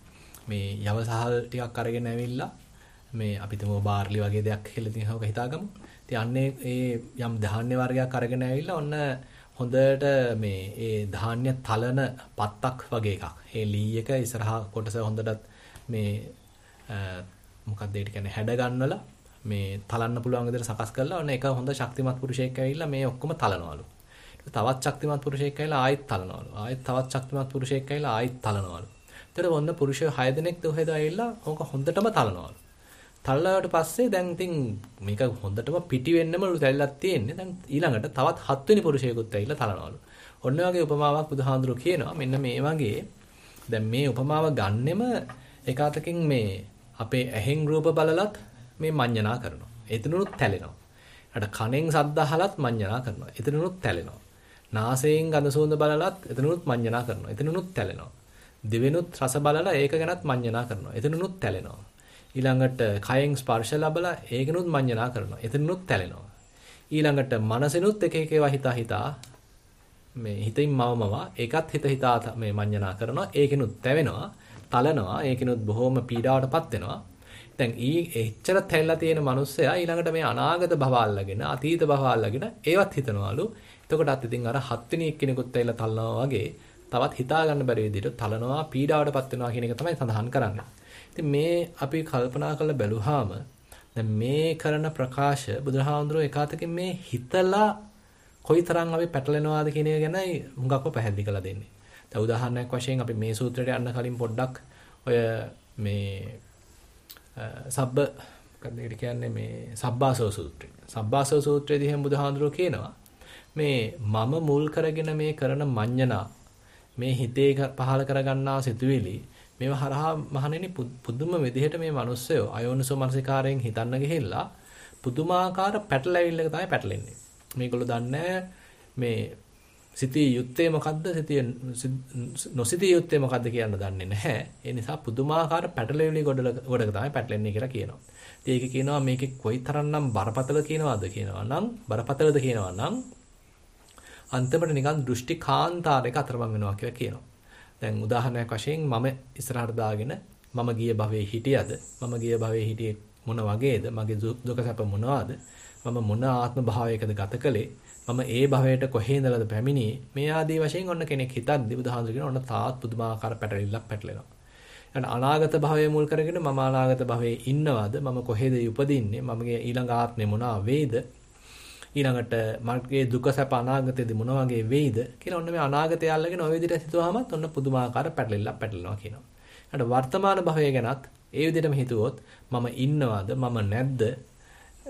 මේ යව සහල් ටිකක් අරගෙන ඇවිල්ලා මේ අපි තුමෝ බාර්ලි වගේ දෙයක් කියලා ඉතින් හොක හිතාගමු. ඉතින් අන්නේ ඒ යම් ධාන්‍ය වර්ගයක් අරගෙන ඇවිල්ලා ඔන්න හොඳට මේ ඒ ධාන්‍ය තලන පත්තක් වගේ එකක්. ඒ ලී එක ඉස්සරහා කොටස හොඳට මේ මොකක්ද ඒකට කියන්නේ හැඩ ගන්නවලා මේ තලන්න පුළුවන් විදිහට සකස් කරලා ඔන්න එක හොඳ ශක්තිමත් පුරුෂයෙක් ඇවිල්ලා මේ ඔක්කොම තලනවලු. තවත් ශක්තිමත් පුරුෂයෙක් ඇවිල්ලා ආයෙත් තලනවලු. ආයෙත් තවත් ශක්තිමත් පුරුෂයෙක් ඇවිල්ලා ආයෙත් තලනවලු. ඒතර ඔන්න පුරුෂය 6 දෙනෙක් දුහෙද ඇවිල්ලා ඕක හොඳටම තලනවලු. තල්ලාවට පස්සේ දැන් ඉතින් මේක හොඳටම පිටි වෙන්නම තැල්ලක් තියෙන්නේ. දැන් ඊළඟට තවත් හත්වෙනි පුරුෂයෙකුත් ඇවිල්ලා තලනවලු. ඔන්න වගේ උපමාවක් බුදුහාඳුරු කියනවා. මෙන්න මේ වගේ දැන් මේ උපමාව ගන්නෙම එක අතකින් මේ අපේ ඇහෙන් රූප බලලත් මේ මඤ්ඤණා කරනවා. එතනනුත් තැලෙනවා. අර කනෙන් ශබ්ද අහලත් මඤ්ඤණා කරනවා. එතනනුත් තැලෙනවා. නාසයෙන් ගඳ සුවඳ බලලත් එතනනුත් මඤ්ඤණා කරනවා. එතනනුත් තැලෙනවා. දිවෙනුත් රස බලලා ඒක ගැනත් මඤ්ඤණා කරනවා. එතනනුත් තැලෙනවා. ඊළඟට කයෙන් ස්පර්ශ ලැබලා ඒකනුත් මඤ්ඤණා කරනවා. එතනනුත් තැලෙනවා. ඊළඟට මනසෙනුත් එක එක ඒවා හිතා හිතා මේ හිතින් මවමව ඒකත් හිත හිතා මේ මඤ්ඤණා කරනවා. ඒකෙනුත් තැවෙනවා. තලනවා. ඒකෙනුත් බොහොම පීඩාවටපත් වෙනවා. දැන් ඊ එච්චර තැල්ලා තියෙන මිනිස්සයා ඊළඟට මේ අනාගත භව අල්ලගෙන අතීත භව අල්ලගෙන ඒවත් හිතනවලු. එතකොටත් ඉතින් අර හත්වෙනි එක්කෙනෙකුත් ඇවිල්ලා තලනවා වගේ තවත් හිතා ගන්න බැරි විදිහට තලනවා පීඩාවටපත් වෙනවා කියන එක තමයි සඳහන් කරන්නේ. ඉතින් මේ අපි කල්පනා කරලා බැලුවාම දැන් මේ කරන ප්‍රකාශ බුදුහාමුදුරුවෝ එකාතකින් මේ හිතලා කොයිතරම් අපි පැටලෙනවාද කියන එක ගැනයි හුඟක්ව පැහැදිලි කරලා දෙන්නේ. දැන් උදාහරණයක් වශයෙන් අපි මේ සූත්‍රයට යන්න කලින් පොඩ්ඩක් ඔය මේ සබ්බ මොකද ඒකට කියන්නේ මේ සබ්බාසව සූත්‍රය. සබ්බාසව සූත්‍රයේදී හැම බුදුහාඳුරෝ කියනවා මේ මම මුල් කරගෙන මේ කරන මඤ්ඤණා මේ හිතේ පහල කරගන්නා සිතුවිලි මේව හරහා මහණෙනි පුදුම විදිහට මේ මිනිස්සයෝ අයෝනිසෝ මනසිකාරයෙන් හිතන්න ගිහිල්ලා පුදුමාකාර පැටලැවිල්ලක තමයි පැටලෙන්නේ. මේගොල්ලෝ දන්නේ මේ සිතී යුත්තේ මොකද්ද සිතී නොසිතී යුත්තේ මොකද්ද කියන්න දන්නේ නැහැ. ඒ නිසා පුදුමාකාර පැටලෙවිලි ගොඩක තමයි පැටලෙන්නේ කියලා කියනවා. ඉතින් ඒක කියනවා මේකේ කොයිතරම්නම් බරපතල කියනවාද කියනවා නම් බරපතලද කියනවා නම් අන්තිමට නිකන් දෘෂ්ටි කාන්තාරයක අතරමං වෙනවා කියලා කියනවා. දැන් උදාහරණයක් වශයෙන් මම ඉස්සරහට දාගෙන මම ගිය භවයේ හිටියද මම ගිය භවයේ හිටියේ මොන වගේද මගේ දුක සැප මොනවාද මම මොන ආත්ම භාවයකද ගත කළේ මම ඒ භවයට කොහේ ඉඳලාද පැමිණියේ මේ ආදී වශයෙන් ඔන්න කෙනෙක් හිතද්දි බුදුහාමුදුරු කියන ඔන්න තාත් පුදුමාකාර පැටලිල්ලක් පැටලෙනවා. ඊට අනාගත භවය මුල් කරගෙන මම අනාගත භවයේ ඉන්නවද මම කොහෙද උපදින්නේ මමගේ ඊළඟ ආත්මේ මොනවා වේද ඊළඟට මගේ දුක සැප අනාගතයේදී මොන වගේ වෙයිද කියලා ඔන්න මේ අනාගතය අල්ලගෙන ওই විදිහට හිතුවාමත් ඔන්න පුදුමාකාර පැටලෙල්ලක් පැටලෙනවා කියනවා. ඊට වර්තමාන භවය ගැනත් ඒ විදිහටම හිතුවොත් මම ඉන්නවද මම නැද්ද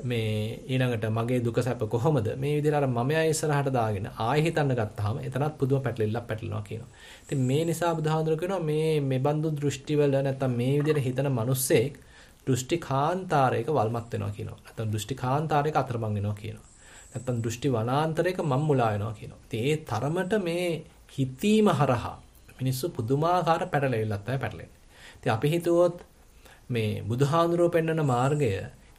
මේ ඊළඟට මගේ දුක සැප කොහොමද මේ විදිහට අර මමයා ඉස්සරහට දාගෙන ආයෙ හිතන්න ගත්තාම එතනත් පුදුම පැටලෙල්ලක් පැටලෙනවා කියනවා. ඉතින් මේ නිසා බුදුහාඳුර කියනවා මේ මේ බඳු දෘෂ්ටිවල නැත්තම් මේ විදිහට හිතන මිනිස්සෙක් දෘෂ්ටි කාන්තාරයක වල්මත් වෙනවා කියනවා. නැත්තම් දෘෂ්ටි කාන්තාරයක අතරමං වෙනවා කියනවා. නැත්තම් දෘෂ්ටි වනාන්තරයක මම් මුලා වෙනවා කියනවා. ඉතින් ඒ තරමට මේ හිතීම හරහා මිනිස්සු පුදුමාකාර පැටලෙවිල්ලක් තමයි පැටලෙන්නේ. ඉතින් අපි හිතුවොත් මේ බුදුහාඳුරෝ පෙන්වන මාර්ගය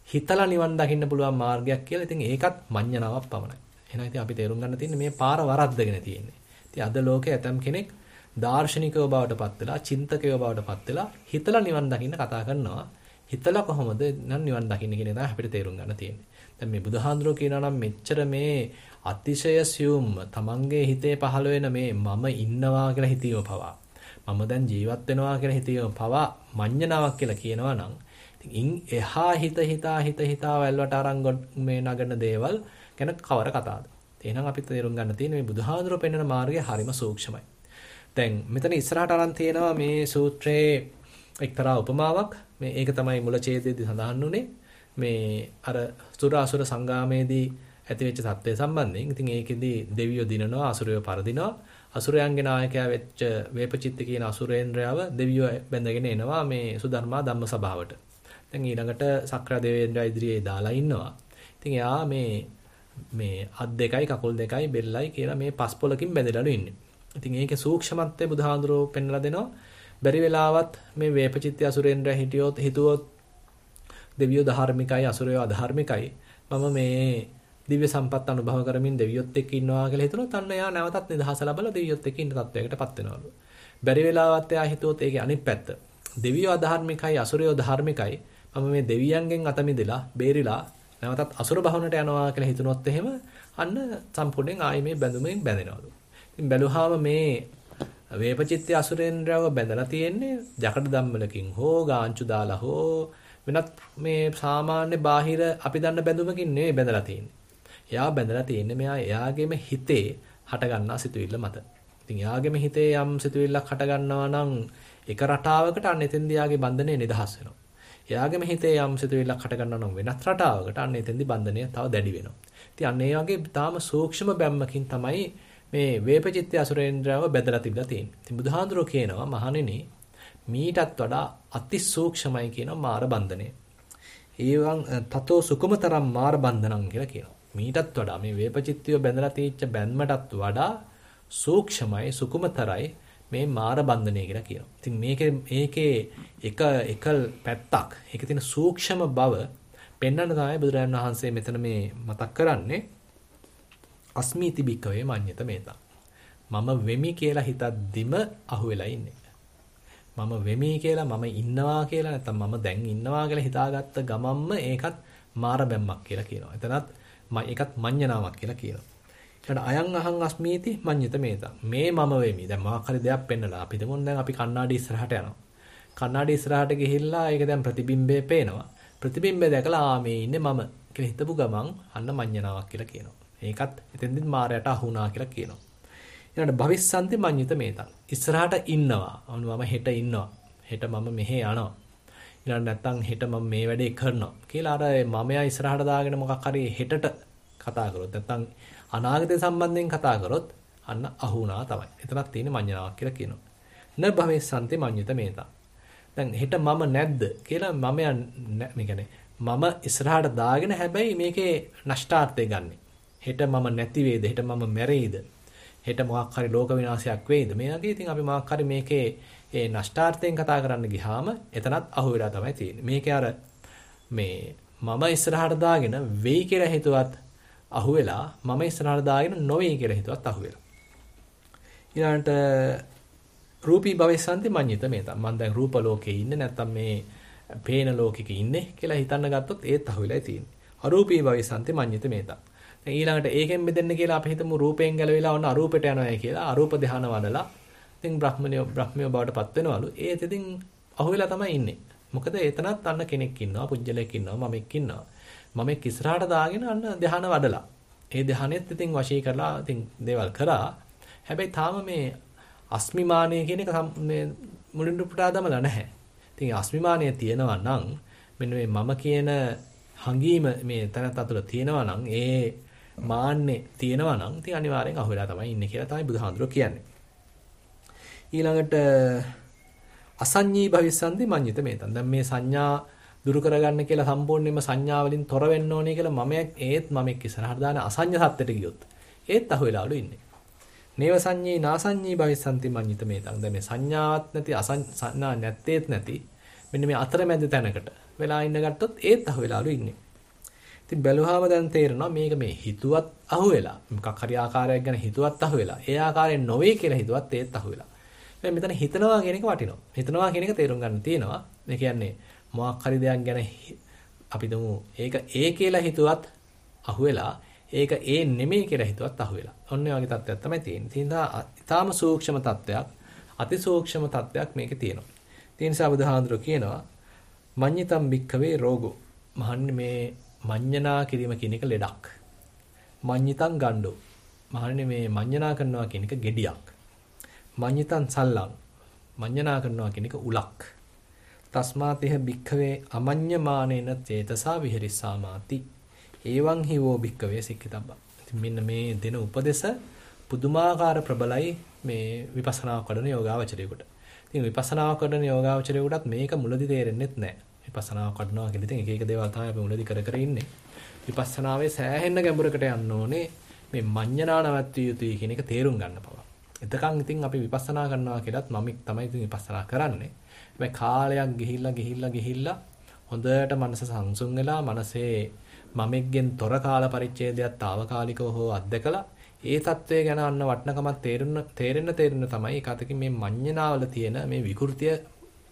හිතලා නිවන් දකින්න පුළුවන් මාර්ගයක් කියලා. ඉතින් ඒකත් මඤ්ඤණාවක් පමණයි. එහෙනම් ඉතින් අපි තේරුම් ගන්න තියෙන්නේ මේ පාර වරද්දගෙන තියෙන්නේ. ඉතින් අද ලෝකේ ඇතම් කෙනෙක් දාර්ශනිකව බවට පත් වෙලා, චින්තකයව බවට පත් වෙලා හිතලා නිවන් දකින්න කතා කරනවා. හිතලා කොහොමද නම් නිවන් දකින්න කියන එක තමයි අපිට තේරුම් ගන්න තියෙන්නේ. දැන් මේ බුදුහාඳුරෝ කියනවා නම් මෙච්චර මේ අතිශය සියුම් තමන්ගේ හිතේ පහළ වෙන මේ මම ඉන්නවා කියලා හිතීම පවා මම දැන් ජීවත් වෙනවා කියලා හිතීම පවා මඤ්ඤණාවක් කියලා කියනවා නම් ඉතින් එහා හිත හිතා හිත හිතා වැල්වට අරන් මේ නගන දේවල් ගැන කවර කතාවද එහෙනම් අපි තේරුම් ගන්න තියෙන්නේ මේ බුදුහාඳුරෝ පෙන්වන මාර්ගය හරිම සූක්ෂමයි. දැන් මෙතන ඉස්සරහට අරන් තියෙනවා මේ සූත්‍රයේ එක්තරා උපමාවක්. මේ ඒක තමයි මුල ඡේදයේදී සඳහන් වුනේ මේ අර සුරාසුර සංගාමේදී ඇතිවෙච්ච தත්ත්වය සම්බන්ධයෙන්. ඉතින් ඒකෙදී දෙවියෝ දිනනවා අසුරයෝ පරදිනවා. අසුරයන්ගේ නායකයා වෙච්ච වේපචිත්ත කියන අසුරේන්ද්‍රයව දෙවියෝ බැඳගෙන එනවා මේ සුධර්මා ධම්ම සභාවට. දැන් ඊළඟට සක්‍ර දෙවේන්ද්‍රය ඉදිරියේ දාලා ඉන්නවා. ඉතින් එයා මේ මේ අත් දෙකයි කකුල් දෙකයි බෙල්ලයි කියලා මේ පස් පොලකින් බැඳලාලු ඉන්නේ. ඉතින් ඒකේ සූක්ෂමත්වය බුදුහාඳුරෝ පෙන්වලා දෙනවා. බැරි වෙලාවත් මේ වේපචිත්‍ය අසුරේන්ද්‍ර හිටියොත් හිතුවොත් දෙවියෝ ධාර්මිකයි අසුරයෝ අධාර්මිකයි. මම මේ දිව්‍ය සම්පත් අනුභව කරමින් දෙවියොත් එක්ක ඉන්නවා කියලා හිතනොත් අන්න එයා නැවතත් නිදහස ලබලා දෙවියොත් එක්ක ඉන්න තත්වයකටපත් වෙනවලු. බැරි වෙලාවත් එයා හිතුවොත් ඒකේ අනිත් පැත්ත. දෙවියෝ අධාර්මිකයි අසුරයෝ ධාර්මිකයි. මම මේ දෙවියන්ගෙන් අත මිදලා බේරිලා නැවතත් අසුර භවනට යනවා කියලා හිතනොත් එහෙම අන්න සම්පූර්ණයෙන් ආයි මේ බැඳුමින් බැඳෙනවලු. ඉතින් බැලුවාම මේ වේපචිත්‍ය අසුරේන්ද්‍රව බැඳලා තියෙන්නේ ජකඩ ධම්මලකින් හෝ ගාංචු දාලා හෝ වෙනත් මේ සාමාන්‍ය බාහිර අපි දන්න බැඳුමකින් නෙවෙයි බැඳලා තියෙන්නේ. එයා බැඳලා තියෙන්නේ මෙයා එයාගේම හිතේ හට ගන්නා සිතුවිල්ල මත. ඉතින් එයාගේම හිතේ යම් සිතුවිල්ලක් හට ගන්නවා නම් එක රටාවකට අන්න එතෙන්දී එයාගේ බන්ධනය නිදහස් වෙනවා. එයාගේම හිතේ යම් සිතුවිල්ලක් හට ගන්නවා නම් වෙනත් රටාවකට අන්න එතෙන්දී බන්ධනය තව දැඩි වෙනවා. ඉතින් අන්න ඒ වගේ තාම සූක්ෂම බැම්මකින් තමයි මේ වේපචිත්‍ය අසුරේන්ද්‍රයව බෙදලා තිබලා තියෙන්නේ. ඉතින් බුදුහාඳුරෝ කියනවා මහණෙනි මීටත් වඩා අති සූක්ෂමයි කියන මාර බන්ධනය. ඒවන් තතෝ සුකුමතරම් මාර බන්ධනං කියලා කියනවා. මීටත් වඩා මේ වේපචිත්තිය බැඳලා තීච්ච බැන්මටත් වඩා සූක්ෂමයි සුකුමතරයි මේ මාර බන්ධනය කියලා කියනවා. ඉතින් මේකේ මේකේ එක එක පැත්තක් ඒකේ තියෙන සූක්ෂම බව පෙන්වන්න තමයි බුදුරජාණන් වහන්සේ මෙතන මේ මතක් කරන්නේ අස්මීති බික්කවේ මඤ්ඤත මේතා. මම වෙමි කියලා හිතද්දිම අහුවෙලා ඉන්නේ. මම වෙමි කියලා මම ඉන්නවා කියලා නැත්නම් මම දැන් ඉන්නවා කියලා හිතාගත්ත ගමම්ම ඒකත් මාර බැම්මක් කියලා කියනවා. එතනත් ඒකත් මඤ්ඤණාවක් කියලා කියනවා. ඊට අයං අහං අස්මීති මඤ්ඤත මේතා. මේ මම වෙමි. දැන් මොකක් හරි දෙයක් පෙන්නලා අපි දෙමුන් දැන් අපි කණ්ණාඩි ඉස්සරහට යනවා. කණ්ණාඩි ඉස්සරහට ගිහිල්ලා ඒක දැන් ප්‍රතිබිම්බය පේනවා. ප්‍රතිබිම්බය දැකලා ආ මේ ඉන්නේ මම කියලා හිතපු ගමන් අන්න මඤ්ඤණාවක් කියලා කියනවා. ඒකත් එතෙන්දිත් මායයට අහුණා කියලා කියනවා. ඊළඟට භවිස්සන්ති මඤ්ඤිත මේතං. ඉස්සරහට ඉන්නවා. අනු මම හෙට ඉන්නවා. හෙට මම මෙහෙ යනවා. ඊළඟ නැත්තම් හෙට මම මේ වැඩේ කරනවා කියලා අර මමයා ඉස්සරහට දාගෙන මොකක් හරි හෙටට කතා කරොත් නැත්තම් අනාගතය සම්බන්ධයෙන් කතා කරොත් අන්න අහුණා තමයි. එතනක් තියෙන මඤ්ඤණාවක් කියලා කියනවා. න භවෙස්සන්ති මඤ්ඤිත මේතං. දැන් හෙට මම නැද්ද කියලා මමයා මේ කියන්නේ මම ඉස්සරහට දාගෙන හැබැයි මේකේ නෂ්ටාර්ථය ගන්නෙ. හෙට මම නැති වේද? හෙට මම මැරෙයිද? හෙට මොකක් හරි ලෝක විනාශයක් වෙයිද? මේ වගේ ඉතින් අපි මොකක් හරි මේකේ ඒ නෂ්ටාර්ථයෙන් කතා කරන්න ගියාම එතනත් අහු වෙලා තමයි තියෙන්නේ. මේකේ අර මේ මම ඉස්සරහට දාගෙන වෙයි කියලා හිතුවත් අහු වෙලා මම ඉස්සරහට දාගෙන නොවේයි කියලා හිතුවත් අහු වෙලා. ඊළඟට රූපී භවෙසන්ති මඤ්ඤිත මේ තමයි. මම දැන් රූප ලෝකේ ඉන්නේ නැත්තම් මේ පේන ලෝකෙක ඉන්නේ කියලා හිතන්න ගත්තොත් ඒත් අහු වෙලා තියෙන්නේ. අරූපී භවෙසන්ති මඤ්ඤිත මේ තමයි. දැන් ඊළඟට ඒකෙන් බෙදෙන්න කියලා අපි හිතමු රූපයෙන් ගැලවිලා ඔන්න අරූපයට යනවා කියලා අරූප ධානය වඩලා. ඉතින් බ්‍රහ්මණය බ්‍රහ්මිය බවට පත් වෙනවලු. ඒත් ඉතින් අහුවෙලා තමයි ඉන්නේ. මොකද එතනත් අන්න කෙනෙක් ඉන්නවා පුජ්‍යලයක් ඉන්නවා මමෙක් ඉන්නවා. මමෙක් ඉස්සරහට දාගෙන අන්න ධානය වඩලා. ඒ ධානයත් ඉතින් වශී කරලා ඉතින් දේවල් කරා. හැබැයි තාම මේ අස්මිමානය කියන එක මේ මුලින් පුටා දමලා නැහැ. ඉතින් අස්මිමානය තියෙනවා නම් මෙන්න මේ මම කියන හංගීම මේ තැනත් අතුල තියෙනවා නම් ඒ මාන්නේ තියෙනවා නම් ඉතින් අනිවාර්යෙන් අහුවෙලා තමයි ඉන්නේ කියලා තමයි බුදුහාඳුරෝ කියන්නේ. ඊළඟට අසඤ්ඤී භවිස්සන්ති මඤ්ඤිත මේතන්. දැන් මේ සංඥා දුරු කරගන්න කියලා සම්පූර්ණයෙන්ම සංඥා වලින් තොර වෙන්න ඕනේ කියලා මම ඒත් මම එක්ක ඉස්සරහට දාන අසඤ්ඤ සත්‍යෙට ගියොත් ඒත් අහුවෙලාලු ඉන්නේ. නේව සංඤී නාසඤ්ඤී භවිස්සන්ති මඤ්ඤිත මේතන්. දැන් මේ සංඥාවක් නැති අසඤ්ඤා නැත්තේත් නැති මෙන්න මේ අතරමැද තැනකට වෙලා ඉන්න ගත්තොත් ඒත් අහුවෙලාලු ඉන්නේ. ඉතින් බැලුවාම දැන් තේරෙනවා මේක මේ හිතුවත් අහුවෙලා. මොකක් හරි ආකාරයක් ගැන හිතුවත් අහුවෙලා. ඒ ආකාරයෙන් නොවේ කියලා හිතුවත් ඒත් අහුවෙලා. දැන් මෙතන හිතනවා කියන එක වටිනවා. හිතනවා කියන එක තේරුම් ගන්න තියෙනවා. ඒ කියන්නේ මොකක් හරි දෙයක් ගැන අපි දුමු ඒක ඒ කියලා හිතුවත් අහුවෙලා. ඒක ඒ නෙමෙයි කියලා හිතුවත් අහුවෙලා. ඔන්න ඔය වගේ තත්ත්වයක් තමයි තියෙන්නේ. ඉතින් ඊටාම සූක්ෂම තත්ත්වයක්, අති සූක්ෂම තත්ත්වයක් මේකේ තියෙනවා. ඒ නිසා බුදුහාඳුර කියනවා මඤ්ඤතම් භික්ඛවේ රෝගෝ. මහන්නේ මේ මඤ්ඤණා කිරීම කියන එක ලෙඩක්. මඤ්ඤිතං ගණ්ඩෝ. මහණෙනි මේ මඤ්ඤණා කරනවා කියන එක gediyak. මඤ්ඤිතං සල්ලං. මඤ්ඤණා කරනවා කියන එක උලක්. තස්මාතිහ භික්ඛවේ අමඤ්ඤමානේන චේතසා විහෙරිස්සාමාති. ඒවං හිවෝ භික්ඛවේ සික්කිතබ්බා. ඉතින් මෙන්න මේ දෙන උපදේශ පුදුමාකාර ප්‍රබලයි මේ විපස්සනා කරන යෝගාවචරයෙකුට. ඉතින් විපස්සනා කරන යෝගාවචරයෙකුටත් මේක මුලදි තේරෙන්නෙත් නැහැ. විපස්සනාව කඩනවා කියලා. ඉතින් එක එක දේවල් තමයි අපි මුලදී කර කර ඉන්නේ. විපස්සනාවේ සෑහෙන්න ගැඹුරකට යන්න ඕනේ. මේ මඤ්ඤණා නවත්විය යුතුයි කියන එක තේරුම් ගන්න පවා. එතකන් ඉතින් අපි විපස්සනා කරනවා කියලත් මම තමයි ඉතින් විපස්සනා කරන්නේ. හැබැයි කාලයක් ගිහිල්ලා ගිහිල්ලා ගිහිල්ලා හොඳට මනස සංසුන් වෙලා මනසේ මමෙක්ගෙන් තොර කාල පරිච්ඡේදයක් తాවකාලිකව හෝ අත්දකලා ඒ தત્ත්වය ගැන අන්න වටනකමක් තේරෙන්න තේරෙන්න තේරෙන්න තමයි ඒකතකින් මේ මඤ්ඤණාවල තියෙන මේ විකෘතිය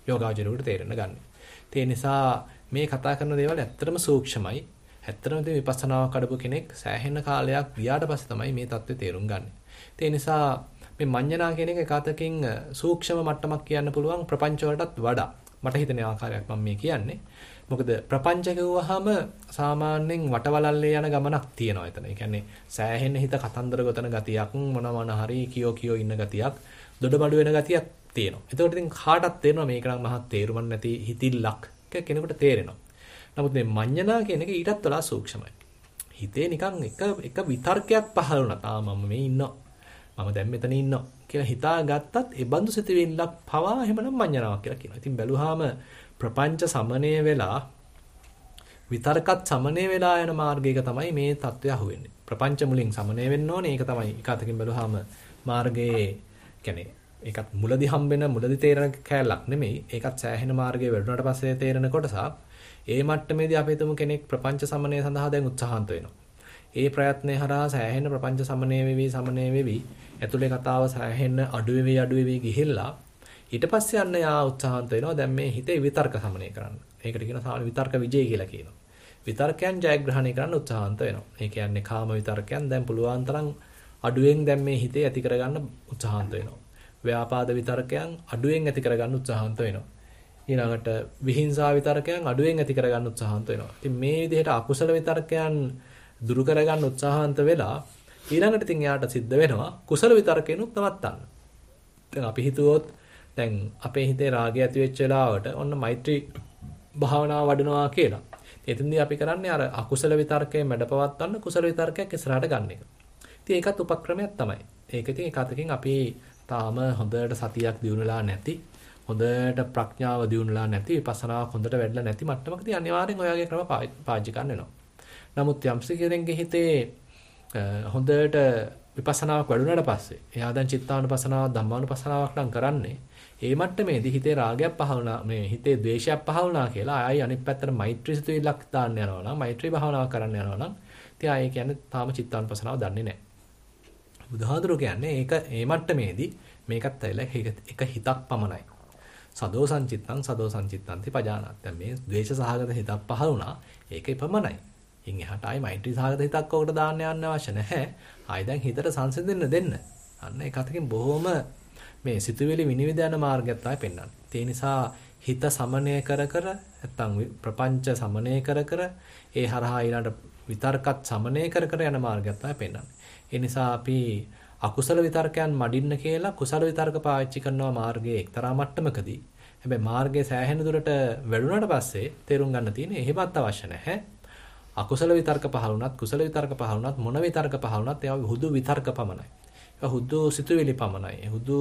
යෝගාචරයට තේරෙන්න ගන්නේ. ඒ නිසා මේ කතා කරන දේවල් ඇත්තටම සූක්ෂමයි. ඇත්තටම ඉතින් විපස්සනාව කඩපු කෙනෙක් සෑහෙන කාලයක් ගියාට පස්සේ තමයි මේ தත්ත්වය තේරුම් ගන්න. ඒ නිසා මේ මඤ්ඤණා කියන එක එකතකින් සූක්ෂම මට්ටමක් කියන්න පුළුවන් ප්‍රපංච වලටත් වඩා. මට හිතෙන ආකාරයක් මම මේ කියන්නේ. මොකද ප්‍රපංච කිව්වහම සාමාන්‍යයෙන් වටවලල්ලේ යන ගමනක් තියෙනවා එතන. ඒ කියන්නේ සෑහෙන හිත කතන්දර ගොතන ගතියක් මොන මොන හරි කියෝ කියෝ ඉන්න ගතියක් දොඩබඩු වෙන ගතියක් තියෙනවා. එතකොට ඉතින් කාටත් තේරෙනවා මේක නම් මහත් තේරුමක් නැති හිතිල්ලක් කෙනෙකුට තේරෙනවා. නමුත් මේ මඤ්ඤණා කියන එක ඊටත් වඩා සූක්ෂමයි. හිතේ නිකන් එක එක විතර්කයක් පහළ වුණා. තා මම මේ ඉන්නවා. මම දැන් මෙතන ඉන්නවා කියලා හිතාගත්තත් ඒ බඳු සිතවිල්ලක් පවා එහෙමනම් මඤ්ඤණාවක් කියලා කියනවා. ඉතින් බැලුවාම ප්‍රපංච සමනය වෙලා විතර්කත් සමනය වෙලා යන මාර්ගයක තමයි මේ தත්වය අහුවෙන්නේ. ප්‍රපංච මුලින් සමනය වෙන්න ඕනේ. ඒක තමයි එකතකින් බැලුවාම මාර්ගයේ කියන්නේ ඒකත් මුලදි හම්බෙන මුලදි තේරෙන කෑල්ලක් නෙමෙයි. ඒකත් සෑහෙන මාර්ගයේ වැඩුණාට පස්සේ තේරෙන කොටසක්. ඒ මට්ටමේදී අපි හිතමු කෙනෙක් ප්‍රපංච සමනය සඳහා දැන් උත්සාහන්ත වෙනවා. ඒ ප්‍රයත්නය හරහා සෑහෙන ප්‍රපංච සමනය වෙවි සමනය වෙවි ඇතුලේ කතාව සෑහෙන අඩු වෙවි අඩු වෙවි ගිහිල්ලා ඊට පස්සේ යන්න යා උත්සාහන්ත වෙනවා දැන් මේ හිතේ විතර්ක සමනය කරන්න. ඒකට කියන සාමාන්‍ය විතර්ක විජය කියලා කියනවා. විතර්කයන් ජයග්‍රහණය කරන්න උත්සාහන්ත වෙනවා. ඒ කියන්නේ කාම විතර්කයන් දැන් පුළුවන් තරම් අඩුවෙන් දැන් මේ හිතේ ඇති කරගන්න උත්සාහන්ත වෙනවා. ව්‍යාපාද විතර්කයන් අඩුවෙන් ඇති කරගන්න උත්සාහන්ත වෙනවා. ඊළඟට විහිංසාව විතර්කයන් අඩුවෙන් ඇති කරගන්න උත්සාහන්ත වෙනවා. ඉතින් මේ විදිහට අකුසල විතර්කයන් දුරු කරගන්න උත්සාහන්ත වෙලා ඊළඟට ඉතින් එයාට සිද්ධ වෙනවා කුසල විතර්කේනුත් නවත්තන්න. දැන් අපි හිතුවොත් දැන් අපේ හිතේ රාගය ඇති වෙච්ච වෙලාවට ඔන්න මෛත්‍රී භාවනාව වඩනවා කියලා. එතෙන්දී අපි කරන්නේ අර අකුසල විතර්කයේ මැඩපවත්වන්න කුසල විතර්කයක් ඉස්සරහට ගන්න එක. ඉතින් ඒකත් උපක්‍රමයක් තමයි. ඒක ඉතින් එකතකින් අපි තාම හොඳට සතියක් දිනුනලා නැති හොඳට ප්‍රඥාව දිනුනලා නැති විපස්සනාවක් හොඳට වැඩිලා නැති මට්ටමකදී අනිවාර්යෙන් ඔය වගේ ක්‍රම පාවිච්චි කරන්න වෙනවා. නමුත් යම්සි කෙනෙක්ගේ හිතේ හොඳට විපස්සනාවක් වැඩුණාට පස්සේ එයා දැන් චිත්තානුපස්සනාව ධම්මානුපස්සනාවක් නම් කරන්නේ ඒ මට්ටමේදී හිතේ රාගයක් පහළ වුණා මේ හිතේ ද්වේෂයක් පහළ වුණා කියලා ආයි අනිත් පැත්තට මෛත්‍රී සිතුවිල්ලක් දාන්න යනවා නම් මෛත්‍රී භාවනාව කරන්න යනවා නම් ඉතින් ආයේ කියන්නේ තාම චිත්තානුපස්සනාව දන්නේ නැහැ. බුදුහාඳුර කියන්නේ ඒක ඒ මට්ටමේදී මේකත් ඇවිල්ලා එක හිතක් පමණයි. සදෝ සංචිත්තං සදෝ සංචිත්තන්ති පජානාත්. දැන් මේ ද්වේෂ සහගත හිතක් පහළ වුණා. ඒකේ පමණයි. ඉන් එහාට ආයි මෛත්‍රී සහගත හිතක් ඔකට දාන්න යන්න අවශ්‍ය නැහැ. ආයි දැන් හිතට සංසිඳෙන්න දෙන්න. අන්න ඒක අතකින් බොහොම මේ සිතුවිලි විනිවිද යන මාර්ගයක් තමයි පෙන්වන්නේ. ඒ නිසා හිත සමනය කර කර නැත්තම් ප්‍රපංච සමනය කර කර ඒ හරහා ඊළඟ විතර්කත් සමනය කර කර යන මාර්ගයක් තමයි පෙන්වන්නේ. ඒ නිසා අපි අකුසල විතර්කයන් මඩින්න කියලා කුසල විතර්ක පාවිච්චි කරනවා මාර්ගයේ එක්තරා මට්ටමකදී. හැබැයි මාර්ගයේ සෑහෙන දුරට වැඩුණාට පස්සේ තේරුම් ගන්න තියෙන්නේ එහෙමත් අවශ්‍ය නැහැ. අකුසල විතර්ක පහළ වුණත් කුසල විතර්ක පහළ වුණත් මොන විතර්ක පහළ වුණත් ඒවා හුදු විතර්ක පමණයි. ඒවා හුදු සිතුවිලි පමණයි. හුදු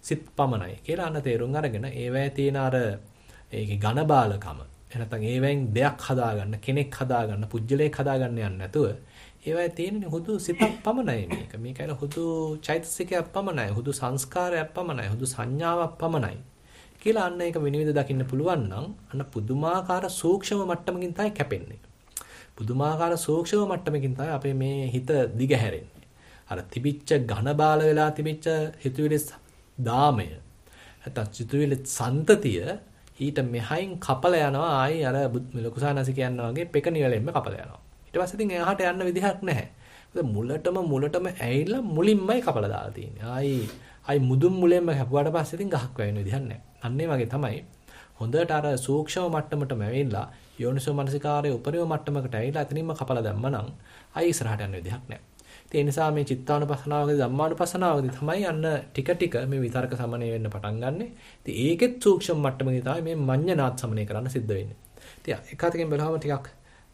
සිත් පමණයි කියලා අන්න තේරුම් අරගෙන ඒවැය තියෙන අර ඒකේ ඝන බාලකම එහෙනම් ඒවෙන් දෙයක් හදාගන්න කෙනෙක් හදාගන්න පුජ්‍යලයක් හදාගන්න යන්නේ නැතුව ඒවැය තියෙන හුදු සිතක් පමණයි මේක. මේකයි හුදු චෛතසිකයක් පමණයි. හුදු සංස්කාරයක් පමණයි. හුදු සංඥාවක් පමණයි. කියලා අන්න ඒක විනිවිද දකින්න පුළුවන් නම් අන්න පුදුමාකාර සූක්ෂම මට්ටමකින් තමයි කැපෙන්නේ. පුදුමාකාර සූක්ෂම මට්ටමකින් තමයි අපේ මේ හිත දිගහැරෙන්නේ. අර තිබිච්ච ඝන බාල වෙලා තිබිච්ච හිතුවිලි දාමය නැත්නම් හිතුවිලි සන්තතිය ඊට මෙහයින් කපල යනවා ආයි අර ලකුසානසි කියනවා වගේ පෙක නිවලෙන්ම කපල යනවා. ඊට පස්සේ ඉතින් එහාට යන්න විදිහක් නැහැ. මුලටම මුලටම ඇවිල්ලා මුලින්මයි කපලා දාලා තියෙන්නේ. ආයි ආයි මුදුන් මුලෙන්ම කැපුවාට පස්සේ ඉතින් ගහක් වැවෙන විදිහක් නැහැ. අන්න වගේ තමයි හොඳට අර සූක්ෂම මට්ටමටම ඇවිල්ලා යෝනිසෝ මනසිකාරයේ උපරිම මට්ටමකට ඇවිල්ලා එතනින්ම කපලා දැම්මනම් අයි ඉස්සරහට යන්න විදිහක් නැහැ. ඒ නිසා මේ චිත්තානුපස්සනාවකදී ධම්මානුපස්සනාවකදී තමයි යන්න ටික ටික මේ විතර්ක සමනය වෙන්න පටන් ගන්නෙ. ඉතින් ඒකෙත් සූක්ෂම මට්ටමකදී තමයි මේ මඤ්ඤණාත් සමනය කරන්න සිද්ධ වෙන්නේ. ඉතින් එක අතකින් බලවම ටිකක්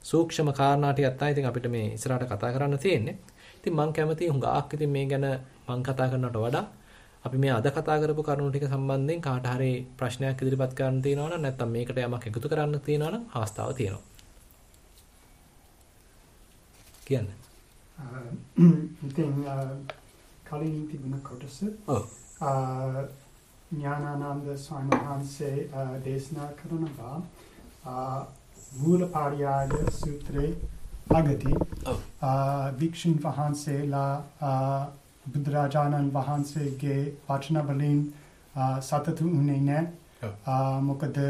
සූක්ෂම කාරණා ටිකක් තමයි ඉතින් අපිට මේ ඉස්සරහට කතා කරන්න තියෙන්නේ. ඉතින් මම කැමතියි හුඟක් ඉතින් මේ ගැන මම කතා කරනවට වඩා අපි මේ අද කතා කරපු කරුණු ටික සම්බන්ධයෙන් කාට හරි ප්‍රශ්නයක් ඉදිරිපත් කරන්න තියෙනවා නම් නැත්නම් මේකට යමක් එකතු කරන්න තියෙනවා නම් අවස්ථාව තියෙනවා. කියන්න. ඉතින් කලින් තිබුණ කොටස ඔව්. ඥානානන්ද ස්වාමීන් වහන්සේ දේශනා කරනවා මූලපාරියාය සූත්‍රයේ අගති වික්ෂුන් වහන්සේලා බුදුරජාණන් වහන්සේගේ වචන වලින් සතතු උනේ නැහැ මොකද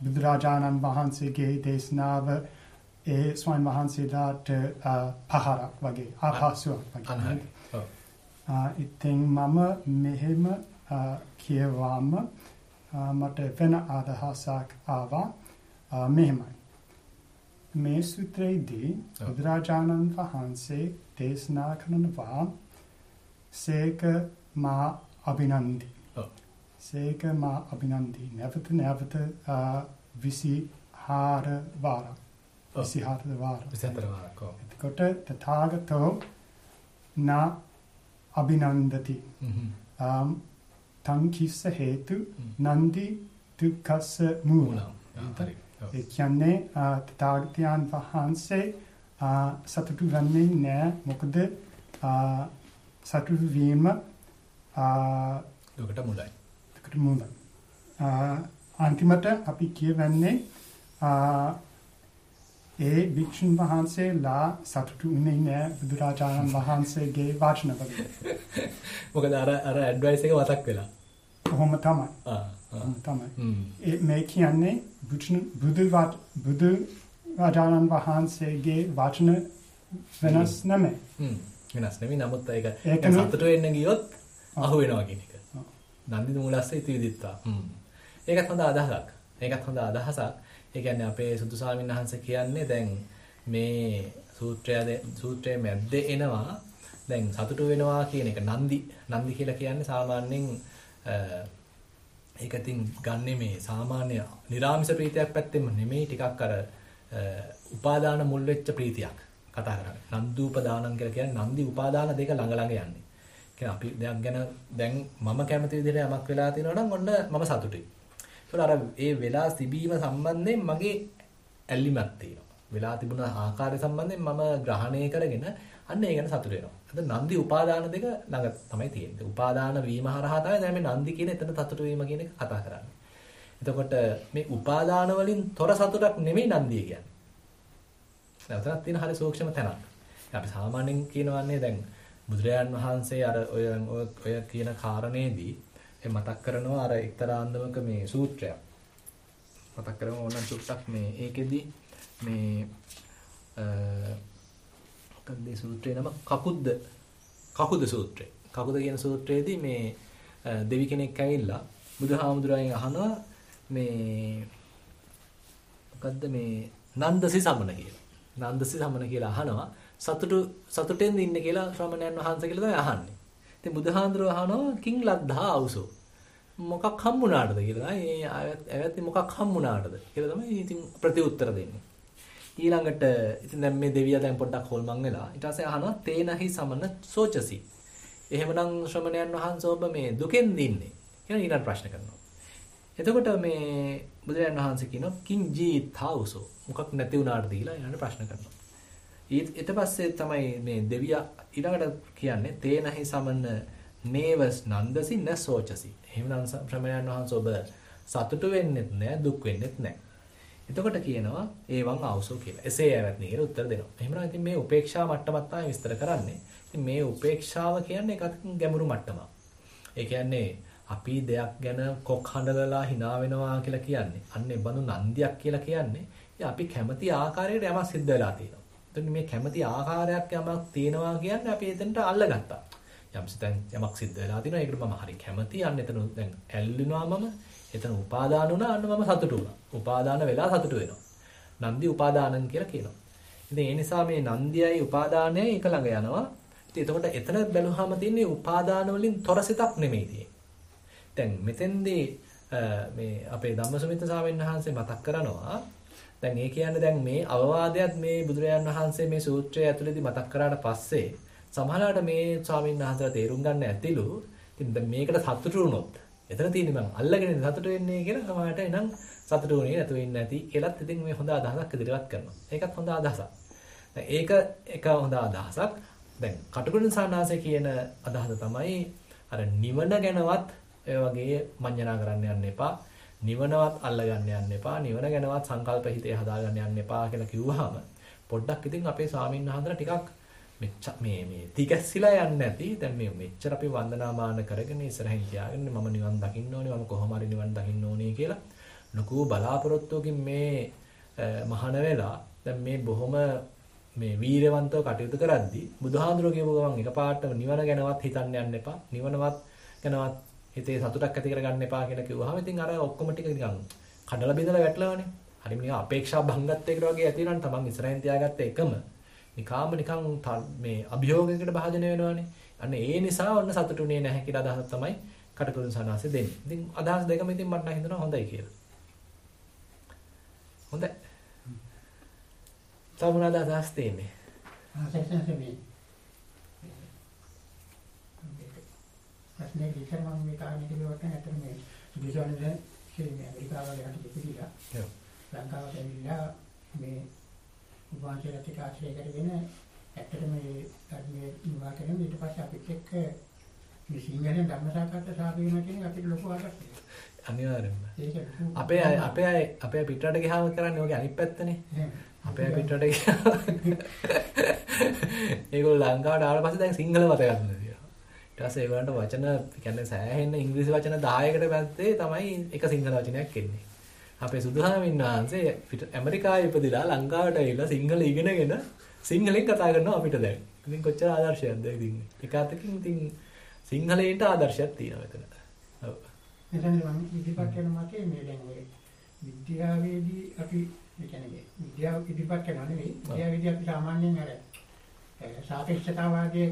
බුදුරජාණන් වහන්සේගේ දේශනාව ඒ ස්වාමීන් වහන්සේලාට පහරක් වගේ ආහාසුවක් වගේ ඉතින් මම මෙහෙම කියවාම මට වෙන අදහසක් ආවා මෙහෙමයි මේ සූත්‍රයේදී බුදුරජාණන් වහන්සේ දේශනා කරනවා සේක මා අභිනන්දි. සේක මා අභිනන්දි. නැවත නැවත විසි හාර වාර. විසි හාර වාර. විසි හතර වාරක්. එතකොට තථාගතෝ නා අභිනන්දති. තං කිස්ස හේතු නන්දි දුක්ඛස්ස මූලං. හරි. ඒ කියන්නේ තථාගතයන් වහන්සේ සතුටු වෙන්නේ නැහැ මොකද සතුටු වීම දුකට මුලයි. දුකට මුලයි. අන්තිමට අපි කියවන්නේ ඒ වික්ෂුන් වහන්සේලා සතුටු වෙන්නේ නැහැ බුදුරජාණන් වහන්සේගේ වචන වලින්. මොකද අර අර ඇඩ්වයිස් එක මතක් වෙලා. කොහොම තමයි. ආ තමයි. මේ කියන්නේ බුදු බුදු රජාණන් වහන්සේගේ වචන වෙනස් නෙමෙයි. වෙනස් නෙමෙයි නමුත් ඒක සතුට වෙන්න ගියොත් අහු වෙනවා කියන එක. නන්දි මූලස්ස ඉති විදිත්තා. ඒකත් හොඳ අදහසක්. ඒකත් හොඳ අදහසක්. ඒ කියන්නේ අපේ සුදු ස්වාමීන් වහන්සේ කියන්නේ දැන් මේ සූත්‍රය සූත්‍රයේ මැද්දේ එනවා දැන් සතුටු වෙනවා කියන එක නන්දි නන්දි කියලා කියන්නේ සාමාන්‍යයෙන් ඒක ඉතින් ගන්නෙ මේ සාමාන්‍ය නිර්ාමිෂ ප්‍රීතියක් පැත්තෙම නෙමෙයි ටිකක් අර උපාදාන මුල් වෙච්ච ප්‍රීතියක් කතා කරන්නේ. නන්දුපදානං කියලා කියන්නේ නන්දි උපාදාන දෙක ළඟ ළඟ යන්නේ. කියන්නේ අපි දෙයක් ගැන දැන් මම කැමති විදිහට යමක් වෙලා තියෙනවා නම් ඔන්න මම සතුටුයි. ඒතකොට අර ඒ වෙලා තිබීම සම්බන්ධයෙන් මගේ ඇල්ලිමක් තියෙනවා. වෙලා තිබුණ ආකාරය සම්බන්ධයෙන් මම ග්‍රහණය කරගෙන අන්න ඒ ගැන සතුට වෙනවා. අද නන්දි උපාදාන දෙක ළඟ තමයි තියෙන්නේ. උපාදාන වීම හරහා තමයි දැන් මේ නන්දි කියන එතන සතුට වීම කියන එක කතා කරන්නේ. එතකොට මේ උපාදාන වලින් තොර සතුටක් නෙමෙයි නන්දිය කියන්නේ. නැවතත් තියෙන හරි සූක්ෂම තැනක්. අපි සාමාන්‍යයෙන් කියනවානේ දැන් බුදුරජාන් වහන්සේ අර ඔය ඔය කියන කාරණේදී ඒ මතක් කරනවා අර එක්තරා අන්දමක මේ සූත්‍රයක්. මතක් කරමු ඕනනම් චුට්ටක් මේ ඒකෙදි මේ මොකක්ද මේ සූත්‍රේ නම කකුද්ද කකුද සූත්‍රය. කකුද කියන සූත්‍රයේදී මේ දෙවි කෙනෙක් ඇවිල්ලා බුදුහාමුදුරන්ගෙන් අහනවා මේ මොකද්ද මේ නන්දසි සමන කියලා. නන්දසි සමන කියලා අහනවා සතුටු සතුටෙන් ඉන්න කියලා ශ්‍රමණයන් වහන්සේ කියලා තමයි අහන්නේ. ඉතින් බුදුහාඳුරෝ අහනවා කිං ලද්දා අවසෝ. මොකක් හම්බුණාටද කියලා. ඒ ඇවැත් මොකක් හම්බුණාටද කියලා තමයි ඉතින් ප්‍රතිඋත්තර දෙන්නේ. ඊළඟට ඉතින් දැන් මේ දෙවියා දැන් පොඩ්ඩක් හොල්මන් වෙලා ඊට පස්සේ අහනවා තේනහි සමන සෝචසි. එහෙමනම් ශ්‍රමණයන් වහන්සේ ඔබ මේ දුකෙන් දින්නේ කියලා ඊළඟ ප්‍රශ්න කරනවා. එතකොට මේ බුදුරජාණන් වහන්සේ කියනවා කිං ජීතාවසෝ මොකක් නැති වුණාට දීලා ඊළඟ ප්‍රශ්න කරනවා. ඊට පස්සේ තමයි මේ දෙවියා ඊළඟට කියන්නේ තේනහි සමන නේවස් නන්දසි න සෝචසි. එහෙමනම් ශ්‍රමණයන් වහන්සේ ඔබ සතුටු වෙන්නෙත් නෑ දුක් වෙන්නෙත් නෑ. එතකොට කියනවා ඒවන් ආවසෝ කියලා. එසේ ඇවැත්නි කියලා උත්තර දෙනවා. එහෙමනම් ඉතින් මේ උපේක්ෂා මට්ටමත් තමයි විස්තර කරන්නේ. ඉතින් මේ උපේක්ෂාව කියන්නේ එකක් ගැඹුරු මට්ටමක්. ඒ කියන්නේ අපි දෙයක් ගැන කොක් හඬලලා hina වෙනවා කියලා කියන්නේ. අන්නේ බඳු නන්දියක් කියලා කියන්නේ. අපි කැමති ආකාරයට යමක් සිද්ධ වෙලා තියෙනවා. එතකොට මේ කැමති ආකාරයක් යමක් තියෙනවා කියන්නේ අපි එතනට අල්ලගත්තා. යම්ස දැන් යමක් සිද්ධ වෙලා තිනවා ඒකට මම හරි කැමති අන්න එතන දැන් ඇල්ලුනවා මම එතන උපාදාන වුණා අන්න මම සතුටු වුණා. උපාදාන වෙලා සතුටු වෙනවා. නන්දි උපාදානන් කියලා කියනවා. ඉතින් ඒ නිසා මේ නන්දියයි උපාදානයයි එක ළඟ යනවා. ඉතින් එතකොට එතන බැලුවාම තියෙන්නේ උපාදාන වලින් තොර සිතක් නෙමෙයි තියෙන්නේ. දැන් මෙතෙන්දී මේ අපේ ධම්මසමිත සාවෙන් වහන්සේ මතක් කරනවා දැන් ඒ කියන්නේ දැන් මේ අවවාදයක් මේ බුදුරජාන් වහන්සේ මේ සූත්‍රය ඇතුළේදී මතක් කරාට පස්සේ සමහරවිට මේ ස්වාමීන් වහන්සේලා තේරුම් ගන්න ඇතිලු ඉතින් දැන් මේකට සතුටු වුණොත් එතන තියෙන්නේ මම අල්ලගෙන සතුටු වෙන්නේ කියලා සමහරට එනම් සතුටු වෙන්නේ නැතුව ඉන්නේ නැති කියලාත් ඉතින් මේ හොඳ අදහසක් ඉදිරියට කරනවා. ඒකත් හොඳ අදහසක්. දැන් ඒක එක හොඳ අදහසක්. දැන් කටුකුරුන් සානාසය කියන අදහස තමයි අර නිවන ගැනවත් ඒ වගේ මඤ්ඤණා කරන්න යන්න එපා. නිවනවත් අල්ලගන්න යන්න එපා. නිවන ගැනවත් සංකල්ප හිතේ හදාගන්න යන්න එපා කියලා කිව්වහම පොඩ්ඩක් ඉතින් අපේ ස්වාමීන් වහන්සේලා ටිකක් මේ මේ තිකැස්සිලා යන්නේ නැති. දැන් මේ මෙච්චර අපි වන්දනාමාන කරගෙන ඉස්සරහින් තියාගෙන මම නිවන් දකින්න ඕනේ. මම කොහොම හරි නිවන් දකින්න ඕනේ කියලා ලොකු බලාපොරොත්තුවකින් මේ මහාන වෙලා දැන් මේ බොහොම මේ වීරවන්තව කටයුතු කරද්දී බුදුහාඳුරෝ කියපු ගමන් එකපාරටම නිවන ගැනවත් හිතන්න යන්න එපා. නිවනවත් ගැනවත් හිතේ සතුටක් ඇති කරගන්න එපා කියලා කිව්වහම ඉතින් අර ඔක්කොම ටික නිකන් කඩලා බෙදලා වැටලවනේ. හරිම නිකන් අපේක්ෂා භංගත්වයකට වගේ ඇති වෙනවා තමන් ඉස්සරහින් තියාගත්ත එකම නිකාම නිකන් මේ අභියෝගයකට භාජනය වෙනවානේ. අන්න ඒ නිසා ඔන්න සතුටුුනේ නැහැ කියලා අදහසක් තමයි කටුකුරුන් සනාසේ දෙන්නේ. ඉතින් අදහස් දෙකම ඉතින් මට නම් හිතෙනවා හොඳයි කියලා. හොඳයි. තව මොනවද අදහස් තියෙන්නේ? ප්‍රශ්නේ විතර මම මේ කාරණේ කිව්වට ඇත්තට මේ විශ්වවිද්‍යාලයේ මේ ඇමරිකාවේ යටි දෙපිටිලා. ඔව්. ලංකාවට ඇවිල්ලා මේ උපාසකයට ටික ආශ්‍රය කරගෙන ඇත්තටම මේ ධර්මයේ නිවා කරගෙන ඊට පස්සේ අපිත් එක්ක මේ සිංහලෙන් ධර්ම සාකච්ඡා සාප වෙනවා කියන එක අපිට ලොකු ආකර්ෂණයක්. අනිවාර්යෙන්ම. අපේ අපේ අපේ පිටරට ගියාම කරන්නේ ඔගේ අනිත් පැත්තනේ. අපේ පිටරට ගියාම ඒගොල්ලෝ ලංකාවට ආවට පස්සේ දැන් සිංහල මත ගන්න තියෙනවා. ඊට පස්සේ ඒගොල්ලන්ට වචන කියන්නේ සෑහෙන්න ඉංග්‍රීසි වචන 10කට පැත්තේ තමයි එක සිංහල වචනයක් එන්නේ. අපේ සුදුහාමින් වහන්සේ ඇමරිකාවේ ඉපදිලා ලංකාවට ඇවිල්ලා සිංහල ඉගෙනගෙන සිංහලෙන් කතා කරනවා අපිට දැන්. ඉතින් කොච්චර ආදර්ශයක්ද ඉතින්. එක අතකින් ඉතින් සිංහලේට ආදර්ශයක් තියෙනවා මෙතන. ඔව්. එතන මම ඉදිරිපත් කරන මතේ මේ දැන් ඔය විද්‍යාවේදී අපි ඒ කියන්නේ විද්‍යාව ඉදිරිපත් කරනවා නෙවෙයි. විද්‍යාවේදී අපි සාමාන්‍යයෙන් අර සාපේක්ෂතාවාදයේ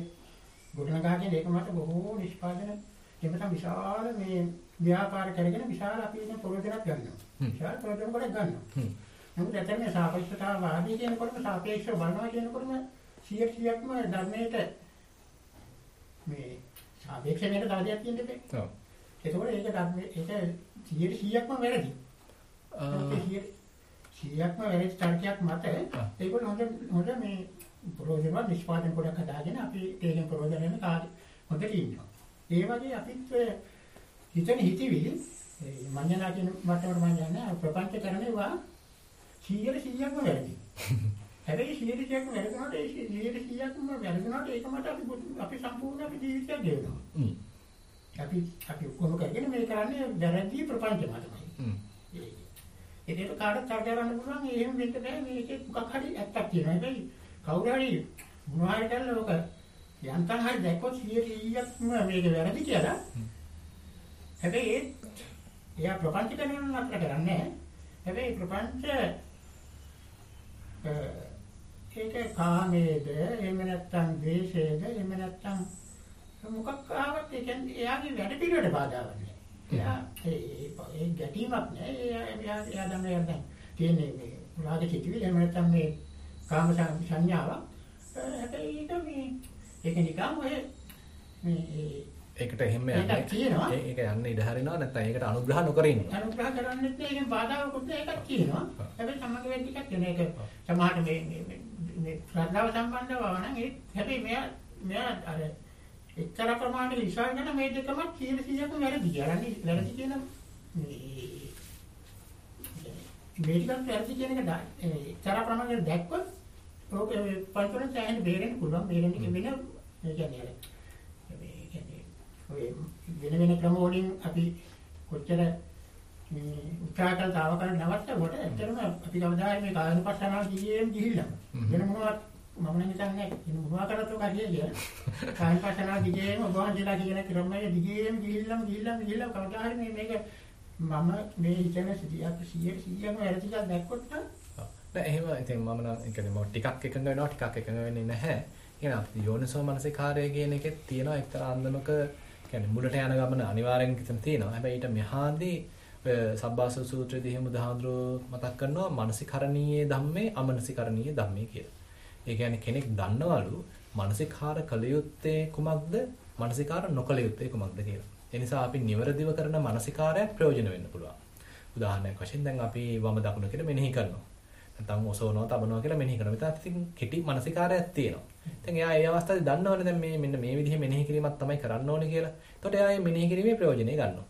ගොඩනගා කියන එක මත බොහෝ නිෂ්පාදන එමෙතන විශාල මේ ව්‍යාපාර කරගෙන විශාල අපි ඉන්න ප්‍රයෝජනක් ගන්නවා. විශාල ප්‍රයෝජන ගොඩක් ගන්නවා. නමුත් ඇත්තටම මේ සාපේක්ෂතාවාදී කියනකොටම සාපේක්ෂව බලනවා කියනකොටම 100%ක්ම ධර්මයට මේ සාපේක්ෂ වෙන තව දෙයක් තියෙන්න බෑ. ඔව්. ඒකෝර ඒක ධර්මයේ ඒක 100%ක්ම වැරදි. ආ 100ක්ම වැරදි තර්කයක් මත ඒගොල්ලෝ හොඳ හොඳ මේ ප්‍රෝජනවත් නිෂ්පාදන ගොඩක් හදාගෙන අපි ඒකෙන් ප්‍රෝජන ගන්න කාර්ය හොඳට ඉන්නවා. ඒ වගේ අපිත් හිතන හිතවිලි මඤ්ඤණා කියන මට්ටමට මම යන්නේ ප්‍රපංච කරන්නේවා 100 100ක්ම වැරදි. හැබැයි 100 100ක්ම වැරදුනට ඒ 100 100ක්ම වැරදුනට ඒක මට අපි අපි සම්පූර්ණ අපි ජීවිතයක් ගෙවනවා. අපි අපි කොහොම කරගෙන මේ කරන්නේ වැරදි ප්‍රපංච මතමයි. ඒකට කාටවත් තර්ක කරන්න පුළුවන් එහෙම වෙන්න බෑ මේකේ මොකක් හරි ඇත්තක් තියෙනවා. හැබැයි කවුරු හරි මොනවා හරි කරලා ඔක යන්තම් හරි දැක්කොත් 100%ක්ම මේක වැරදි කියලා. හැබැයි ඒ එයා ප්‍රපංච කරනවා නතර කරන්නේ හැබැයි ප්‍රපංච ඒක කාමයේද එහෙම නැත්නම් ද්වේෂයේද එහෙම නැත්නම් මොකක් ආවත් ඒ කියන්නේ එයාගේ වැඩ පිළිවෙලට බාධාවක් නෑ. එයා ඒ ඒ ගැටීමක් නෑ. එයා එයා එයා තමයි දැන් තියෙන්නේ මේ රාග චිතිවිලි එහෙම නැත්නම් මේ කාම සංඥාවක්. හැබැයි ඒක මේ ඒක නිකන් ඔය මේ ඒකට එහෙම යන්නේ ඒක යන්න ඉඩ හරිනවා නැත්නම් ඒකට අනුග්‍රහ නොකර ඉන්නවා. අනුග්‍රහ කරන්නේ නැහැ ඒකෙන් බාධාවකුත් ඒකක් කියනවා. හැබැයි සමග වෙන්න ටිකක් වෙන එක සමහරට මේ මේ මේ ශ්‍රද්ධාව සම්බන්ධව නම් ඒ හැබැයි මෙයා මෙයා අර එච්චර ප්‍රමාණයට විශ්වාස කරන මේ දෙකම 100%ක්ම වැරදි කියලා. නේ වැරදි කියන මේ මේකත් වැරදි කියන එක එච්චර ප්‍රමාණයට දැක්කොත් ඕක පන්තරෙන් සෑහෙන බේරෙන්න පුළුවන්. බේරෙන්න වෙන ඒ කියන්නේ වෙන වෙන ක්‍රම වලින් අපි කොච්චර මේ උත්සාහ කළ තාවකල් නවත්තකොට ඇත්තටම අපි කවදාහරි මේ කායනුපස්සනාව කියෙම ගිහිල්ලා. වෙන මොනවත් මම නම් හිතන්නේ මොනවා කරත් ඔක හරිය කියලා. කායනුපස්සනාව කියෙම ඔබ වහන්සේලා කියන ක්‍රමයේ දිගේම ගිහිල්ලාම ගිහිල්ලාම ගිහිල්ලා කවදාහරි මේ මේක මම මේ හිතන සිටියක් 100 100ම වැරදිලා දැක්කොත් නෑ එහෙම ඉතින් මම නම් ඒ කියන්නේ මම ටිකක් එකඟ වෙනවා ටිකක් එකඟ වෙන්නේ නැහැ. එහෙනම් යෝනිසෝ මනසිකාරය කියන එකෙත් තියෙනවා එක්තරා අන්දමක කියන්නේ මුලට යන ගමන අනිවාර්යෙන් කිතන තියෙනවා. හැබැයි ඊට මෙහාදී ඔය සබ්බාස සූත්‍රයේදී එහෙම දහඳුරෝ මතක් කරනවා මානසිකරණීය ධම්මේ අමනසිකරණීය ධම්මේ කියලා. ඒ කියන්නේ කෙනෙක් දන්නවලු මානසිකාර කළ යුත්තේ කුමක්ද මානසිකාර නොකළ යුත්තේ කුමක්ද කියලා. ඒ නිසා අපි නිවැරදිව කරන මානසිකාරයක් ප්‍රයෝජන වෙන්න පුළුවන්. උදාහරණයක් වශයෙන් දැන් අපි වම දකුණ කියලා මෙනෙහි කරනවා. නැත්නම් ඔසවනවා තබනවා කියලා මෙනෙහි කරනවා. මෙතන ඉතින් කෙටි මානසිකාරයක් තියෙනවා. ඉතින් එයා ඒ අවස්ථාවේ දන්නවනේ දැන් මේ මෙන්න මේ විදිහේ මෙනෙහි කිරීමක් තමයි කරන්න ඕනේ කියලා. එතකොට එයා මේ මෙනෙහි කිරීමේ ප්‍රයෝජනෙ ගන්නවා.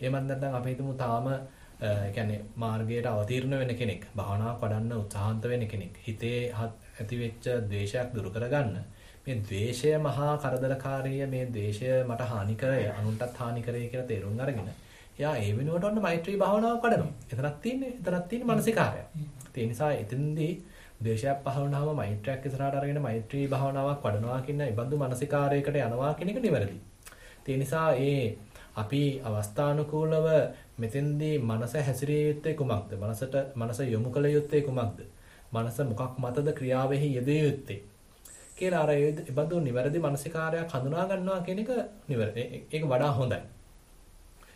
එහෙමත් නැත්නම් අපි හිතමු තාම ඒ කියන්නේ මාර්ගයට අවතීර්ණ වෙන කෙනෙක්, භාවනාවක් වඩන්න උත්සාහන්ත වෙන කෙනෙක්. හිතේ ඇතිවෙච්ච ද්වේෂයක් දුරු කරගන්න මේ ද්වේෂය මහා කරදරකාරී මේ ද්වේෂය මට හානි කරේ අනුන්ටත් හානි කරේ කියලා තේරුම් අරගෙන එයා ඒ වෙනුවට ඔන්න මෛත්‍රී භාවනාවක් වඩනවා. එතනක් තියෙන්නේ එතනක් තියෙන්නේ මානසිකාරය. ඒ නිසා එතෙන්දී ද්වේෂයක් පහළ වුණාම මෛත්‍රියක් ඉස්සරහට අරගෙන මෛත්‍රී භාවනාවක් වඩනවා කියන ඉබඳු මානසිකාරයකට යනවා කියන එක නිවැරදි. ඒ නිසා ඒ අපි අවස්ථානුකූලව මෙතෙන්දී මනස හැසිරිය යුත්තේ කුමක්ද? මනසට මනස යොමු කළ යුත්තේ කුමක්ද? මනස මොකක් මතද ක්‍රියාවෙහි යෙදිය යුත්තේ? කියලා අර ඒ බඳු නිවැරදි මානසිකාරයක් හඳුනා ගන්නවා කියන එක නිවැරදි. ඒක වඩා හොඳයි.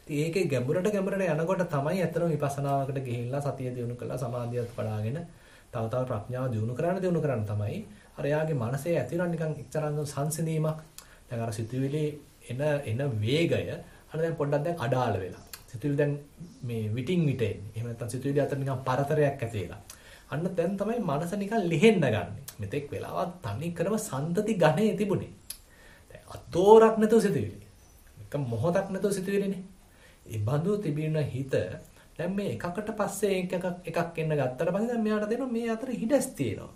ඉතින් ඒකේ ගැඹුරට ගැඹුරට යනකොට තමයි අතන විපස්සනාවකට ගිහිල්ලා සතිය දිනු කළා සමාධියත් වඩාගෙන තව තව ප්‍රඥාව දිනු කරන්න දිනු කරන්න තමයි අර යාගේ මනසේ ඇතිවෙන නිකන් එක්තරම් සංසිඳීමක්. දැන් අර සිතුවිලි එන එන වේගය අර දැන් පොඩ්ඩක් දැන් අඩාල වෙලා. සිතුවිලි දැන් මේ විටින් විට එන්නේ. එහෙම නැත්නම් සිතුවිලි අතර නිකන් පරතරයක් ඇති වෙලා. අන්න දැන් තමයි මනස නිකන් ලිහෙන්න ගන්න. මෙතෙක් වෙලාවක් තනි කරම සන්තති ඝනේ තිබුණේ. දැන් අතෝරක් නැතුව සිතුවිලි. එක මොහොතක් නැතුව සිතුවිලිනේ. ඒ බඳු තිබෙන හිත දැන් මේ එකකට පස්සේ එකක් එකක් එන්න ගත්තට පස්සේ දැන් මෙයාට දෙනවා මේ අතර හිඩස් තියෙනවා.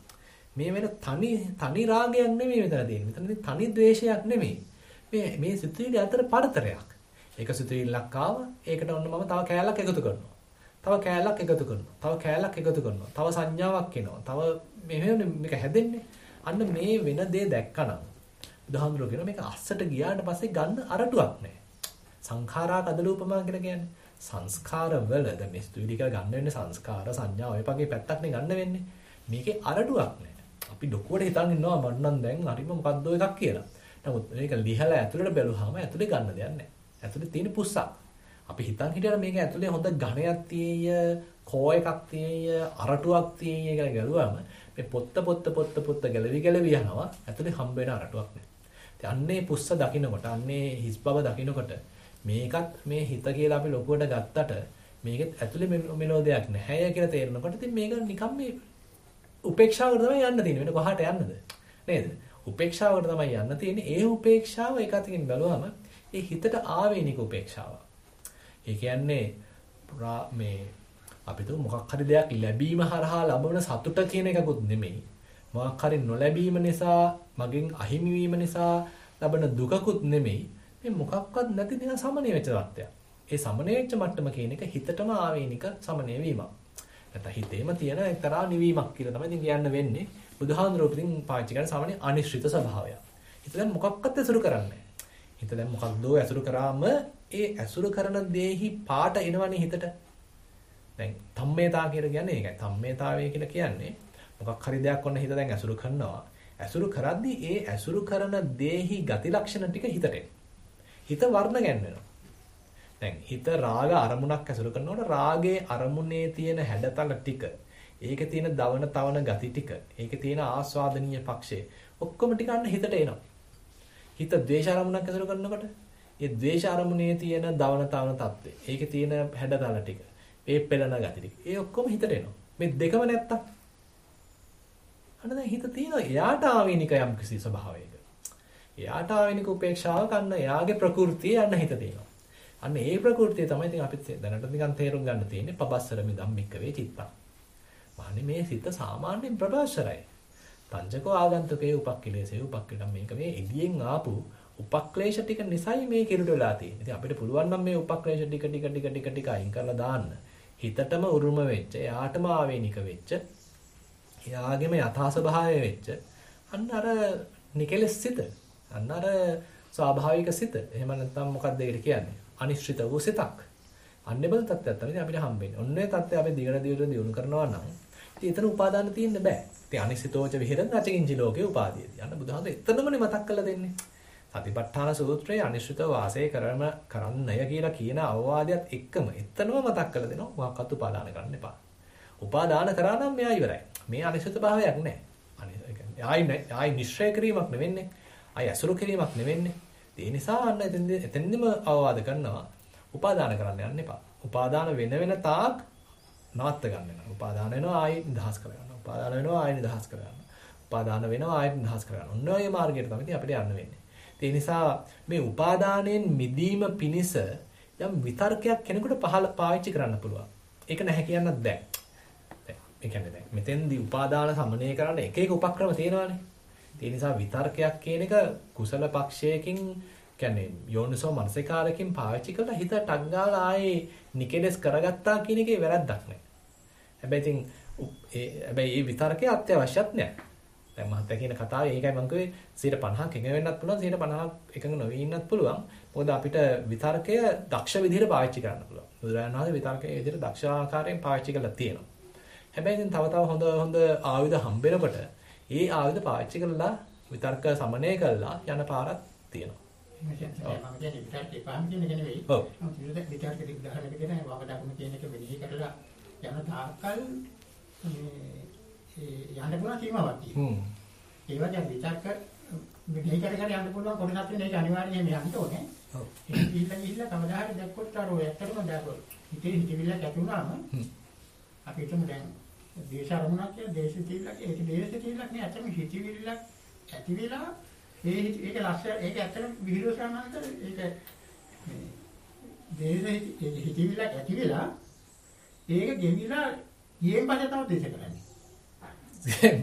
මේ වෙන තනි තනි රාගයක් නෙමෙයි මෙතන තියෙන්නේ. මෙතන තනි ද්වේෂයක් නෙමෙයි. මේ මේ සිතුවිලි අතර පරතරයක්. එක සිතුවිල්ලක් ආවා. ඒකට ඔන්න මම තව කෑල්ලක් එකතු කරනවා. තව කෑල්ලක් එකතු කරනවා. තව කෑල්ලක් එකතු කරනවා. තව සංඥාවක් එනවා. තව මෙහෙම මේක හැදෙන්නේ. අන්න මේ වෙන දේ දැක්කනම් බුදුහාමුදුරුවෝ කියන මේක අස්සට ගියාට පස්සේ ගන්න අරටුවක් නැහැ. සංඛාරා කදලූපමා කියලා කියන්නේ සංස්කාරවල දැන් මේ ස්තුඩි කියලා ගන්න වෙන්නේ සංස්කාර සංඥා ඔය වගේ පැත්තක්නේ ගන්න වෙන්නේ. මේකේ අරටුවක් නැහැ. අපි ඩොකුවට හිතන් ඉන්නවා මට නම් දැන් හරිම මොකද්ද එකක් කියලා. නමුත් මේක ලිහලා ඇතුළට බැලුවාම ඇතුළේ ගන්න දෙයක් නැහැ. ඇතුළේ තියෙන පුස්සක්. අපි හිතන් හිටියට මේක ඇතුළේ හොඳ ඝණයක් තියෙය, කෝ එකක් තියෙය, අරටුවක් තියෙය කියලා ගලුවාම මේ පොත්ත පොත්ත පොත්ත පොත්ත ගැලවි ගැලවි යනවා. ඇතුළේ හම්බ වෙන අරටුවක් නැහැ. ඉතින් අන්නේ පුස්ස දකින්නකොට, අන්නේ හිස් බව දකින්නකොට මේකත් මේ හිත කියලා අපි ලොකුවට ගත්තට මේකෙත් ඇතුලේ මෙලෝදයක් නැහැ කියලා තේරෙනකොට ඉතින් මේක නිකම් මේ උපේක්ෂාවට තමයි යන්න තියෙන්නේ. වෙන කොහාට යන්නද? නේද? උපේක්ෂාවට තමයි යන්න තියෙන්නේ. ඒ උපේක්ෂාව එක අතකින් බැලුවම ඒ හිතට ආවේනික උපේක්ෂාව. ඒ කියන්නේ මේ අපිට මොකක් හරි දෙයක් ලැබීම හරහා ලබන සතුට කියන එකකුත් නෙමෙයි. මොකක් හරි නොලැබීම නිසා මගෙන් අහිමි වීම නිසා ලබන දුකකුත් නෙමෙයි. මේ මොකක්වත් නැති නිකන් සමනය වෙච්ච තත්ත්වයක්. ඒ සමනය වෙච්ච මට්ටම කියන එක හිතටම ආවේනික සමනය වීමක්. නැත්නම් හිතේම තියෙන එක්තරා නිවීමක් කියලා තමයි ඉතින් කියන්න වෙන්නේ. බුදුහාඳුරෝ ඉතින් පාවිච්චි කරන සාමාන්‍ය අනිශ්චිත ස්වභාවය. හිත දැන් මොකක්වත් ඇසුරු කරන්නේ හිත දැන් මොකක්දෝ ඇසුරු කරාම ඒ ඇසුරු කරන දේහි පාට එනවනේ හිතට. දැන් තම්මේතා කියලා කියන්නේ ඒකයි. තම්මේතාවය කියලා කියන්නේ මොකක් හරි දෙයක් ඔන්න හිත දැන් ඇසුරු කරනවා. ඇසුරු කරද්දී ඒ ඇසුරු කරන දේහි ගති ලක්ෂණ ටික හිතට එනවා. හිත වර්ණ ගැන්වෙනවා. දැන් හිත රාග අරමුණක් ඇසුරු කරනකොට රාගයේ අරමුණේ තියෙන හැඩතල ටික, ඒකේ තියෙන දවන තවන ගති ටික, ඒකේ තියෙන ආස්වාදනීය පක්ෂය ඔක්කොම ටික අන්න හිතට එනවා. හිත ද්වේෂ අරමුණක් ඇසුරු කරනකොට ඒ ද්වේෂ අරමුණේ තියෙන දවන තවන தත්ත්වය, ඒකේ තියෙන හැඩතල ටික, ඒ පෙළන ගති ටික, ඒ ඔක්කොම හිතට එනවා. මේ දෙකම නැත්තම් අන්න දැන් හිත තියෙනවා එයාට ආවේනික යම් කිසි ස්වභාවයක. එයාට ආවෙනික උපේක්ෂාව ගන්න එයාගේ ප්‍රകൃතිය යන්න හිත දෙනවා. අන්න ඒ ප්‍රകൃතිය තමයි ඉතින් අපි දැනට නිකන් තේරුම් ගන්න තියෙන්නේ පබස්සර මිදම් මික්කවේ චිත්තං. මහන්නේ මේ සිත සාමාන්‍යයෙන් ප්‍රබස්සරයි. පංචකෝ ආගන්තුකේ උපක්ඛිලේසේ උපක්ඛිලම් මේක මේ එළියෙන් ආපු උපක්ලේශ ටික නිසයි මේ කිරුට වෙලා තියෙන්නේ. ඉතින් අපිට පුළුවන් නම් මේ උපක්ලේශ ටික ටික ටික ටික ටික අයින් කරලා දාන්න. හිතටම උරුම වෙච්ච, එයාටම ආවේනික වෙච්ච, එයාගේම යථා ස්වභාවය වෙච්ච අන්න අර නිකලස් සිත අන්න අර ස්වාභාවික සිත. එහෙම නැත්නම් මොකක්ද ඒකට කියන්නේ? අනිශ්චිත වූ සිතක්. අන්නේ බල තත්ත්වයක් තමයි අපිට හම්බෙන්නේ. ඔන්නේ තත්ත්වය අපි දිගට දිගට දියුණු කරනවා නම් ඉතින් එතන උපාදාන තියෙන්න බෑ. ඉතින් අනිශ්චිතෝච විහෙරන් අචකින්චි ලෝකේ උපාදීයති. යන්න බුදුහාමුදුරු එතනමනේ මතක් කරලා දෙන්නේ. සතිපට්ඨාන සූත්‍රයේ අනිශ්චිත වාසය කරම කරන්නය කියලා කියන අවවාදයට එක්කම එතනම මතක් කරලා දෙනවා. මොකක්වත් උපාදාන කරන්න එපා. උපාදාන කරා නම් මෙයා ඉවරයි. මේ අනිශ්චිත භාවයක් නැහැ. අනිත් ඒ කියන්නේ ආයි ආයි නිශ්චය කිරීමක් නෙවෙන්නේ. අය ඇසුරු කිරීමක් නෙවෙන්නේ. ඒ නිසා අන්න එතෙන්දි එතෙන්දිම අවවාද කරනවා උපාදාන කරන්න යන්න එපා. උපාදාන වෙන වෙන තාක් නවත්ත ගන්න වෙනවා. උපාදාන වෙනවා ආයි නිදහස් කරගන්න. උපාදාන වෙනවා ආයි නිදහස් කරගන්න. උපාදාන වෙනවා ආයි නිදහස් කරගන්න. ඔන්න ඔය මාර්ගයට තමයි අපිට යන්න වෙන්නේ. ඒ නිසා මේ උපාදානයෙන් මිදීම පිණිස යම් විතර්කයක් කෙනෙකුට පහල පාවිච්චි කරන්න පුළුවන්. ඒක නැහැ කියන්නත් බෑ. ඒ කියන්නේ දැන් මෙතෙන්දී උපාදාන සමනය කරන්න එක එක උපක්‍රම තියෙනවානේ. ඒ නිසා විතර්කයක් කියන එක කුසල පක්ෂයකින් කියන්නේ යෝනිසෝ මනසිකාරකින් පාවිච්චි කරලා හිත ටක් ගාලා ආයේ නිකෙලස් කරගත්තා කියන එකේ වැරද්දක් නැහැ. හැබැයි ඉතින් ඒ හැබැයි මේ විතර්කය අත්‍යවශ්‍යත් නෑ. දැන් මහත්තයා කියන කතාවේ ඒකයි මම කිව්වේ 150ක් එකඟ වෙන්නත් පුළුවන් 150ක් එකඟ නොවී ඉන්නත් පුළුවන්. මොකද අපිට විතර්කය දක්ෂ විදිහට පාවිච්චි කරන්න පුළුවන්. බුදුරජාණන් වහන්සේ විතර්කයේ විදිහට දක්ෂ ආකාරයෙන් පාවිච්චි කරලා තියෙනවා. හැබැයි ඉතින් තව තව හොඳ හොඳ ආයුධ හම්බෙනකොට ඒ ආයුධ පාවිච්චි කරලා විතර්ක සමනය කරලා යන පාරක් තියෙනවා. මම කියන්නේ විතර්ක එපාම කියන එක නෙවෙයි. ඔව්. මම කියන්නේ විතර්ක දෙක උදාහරණයක් කියන වම දකුණ කියන එක මෙනෙහි කරලා යන තාක්කල් මේ ඒ යන්න පුළුවන් සීමාවක් තියෙනවා. හ්ම්. ඒ වගේ විතර්ක මෙනෙහි කර කර යන්න පුළුවන් කොටසක් තියෙන එක අනිවාර්යයෙන් යන්න ඕනේ. ඔව්. ඒක ගිහිල්ලා ගිහිල්ලා කවදා හරි දැක්කොත් අර ඔය ඇත්තටම දැක්කොත් හිතේ හිතවිල්ලක් ඇති වුණාම හ්ම්. අපි හිතමු දැන් දේශ අරමුණක් කියලා දේශ තියලක් ඒක දේශ තියලක් නේ ඇත්තම හිතවිල්ලක් ඇති වෙලා ඒ ඒක ලක්ෂණ ඒක ඇත්තටම විහිළු සමානතර ඒක දේශ හිතවිල්ලක් ඇති වෙලා ඒක ගෙවිලා ඊයෙන් පස්සේ තමයි දේශ කරන්නේ.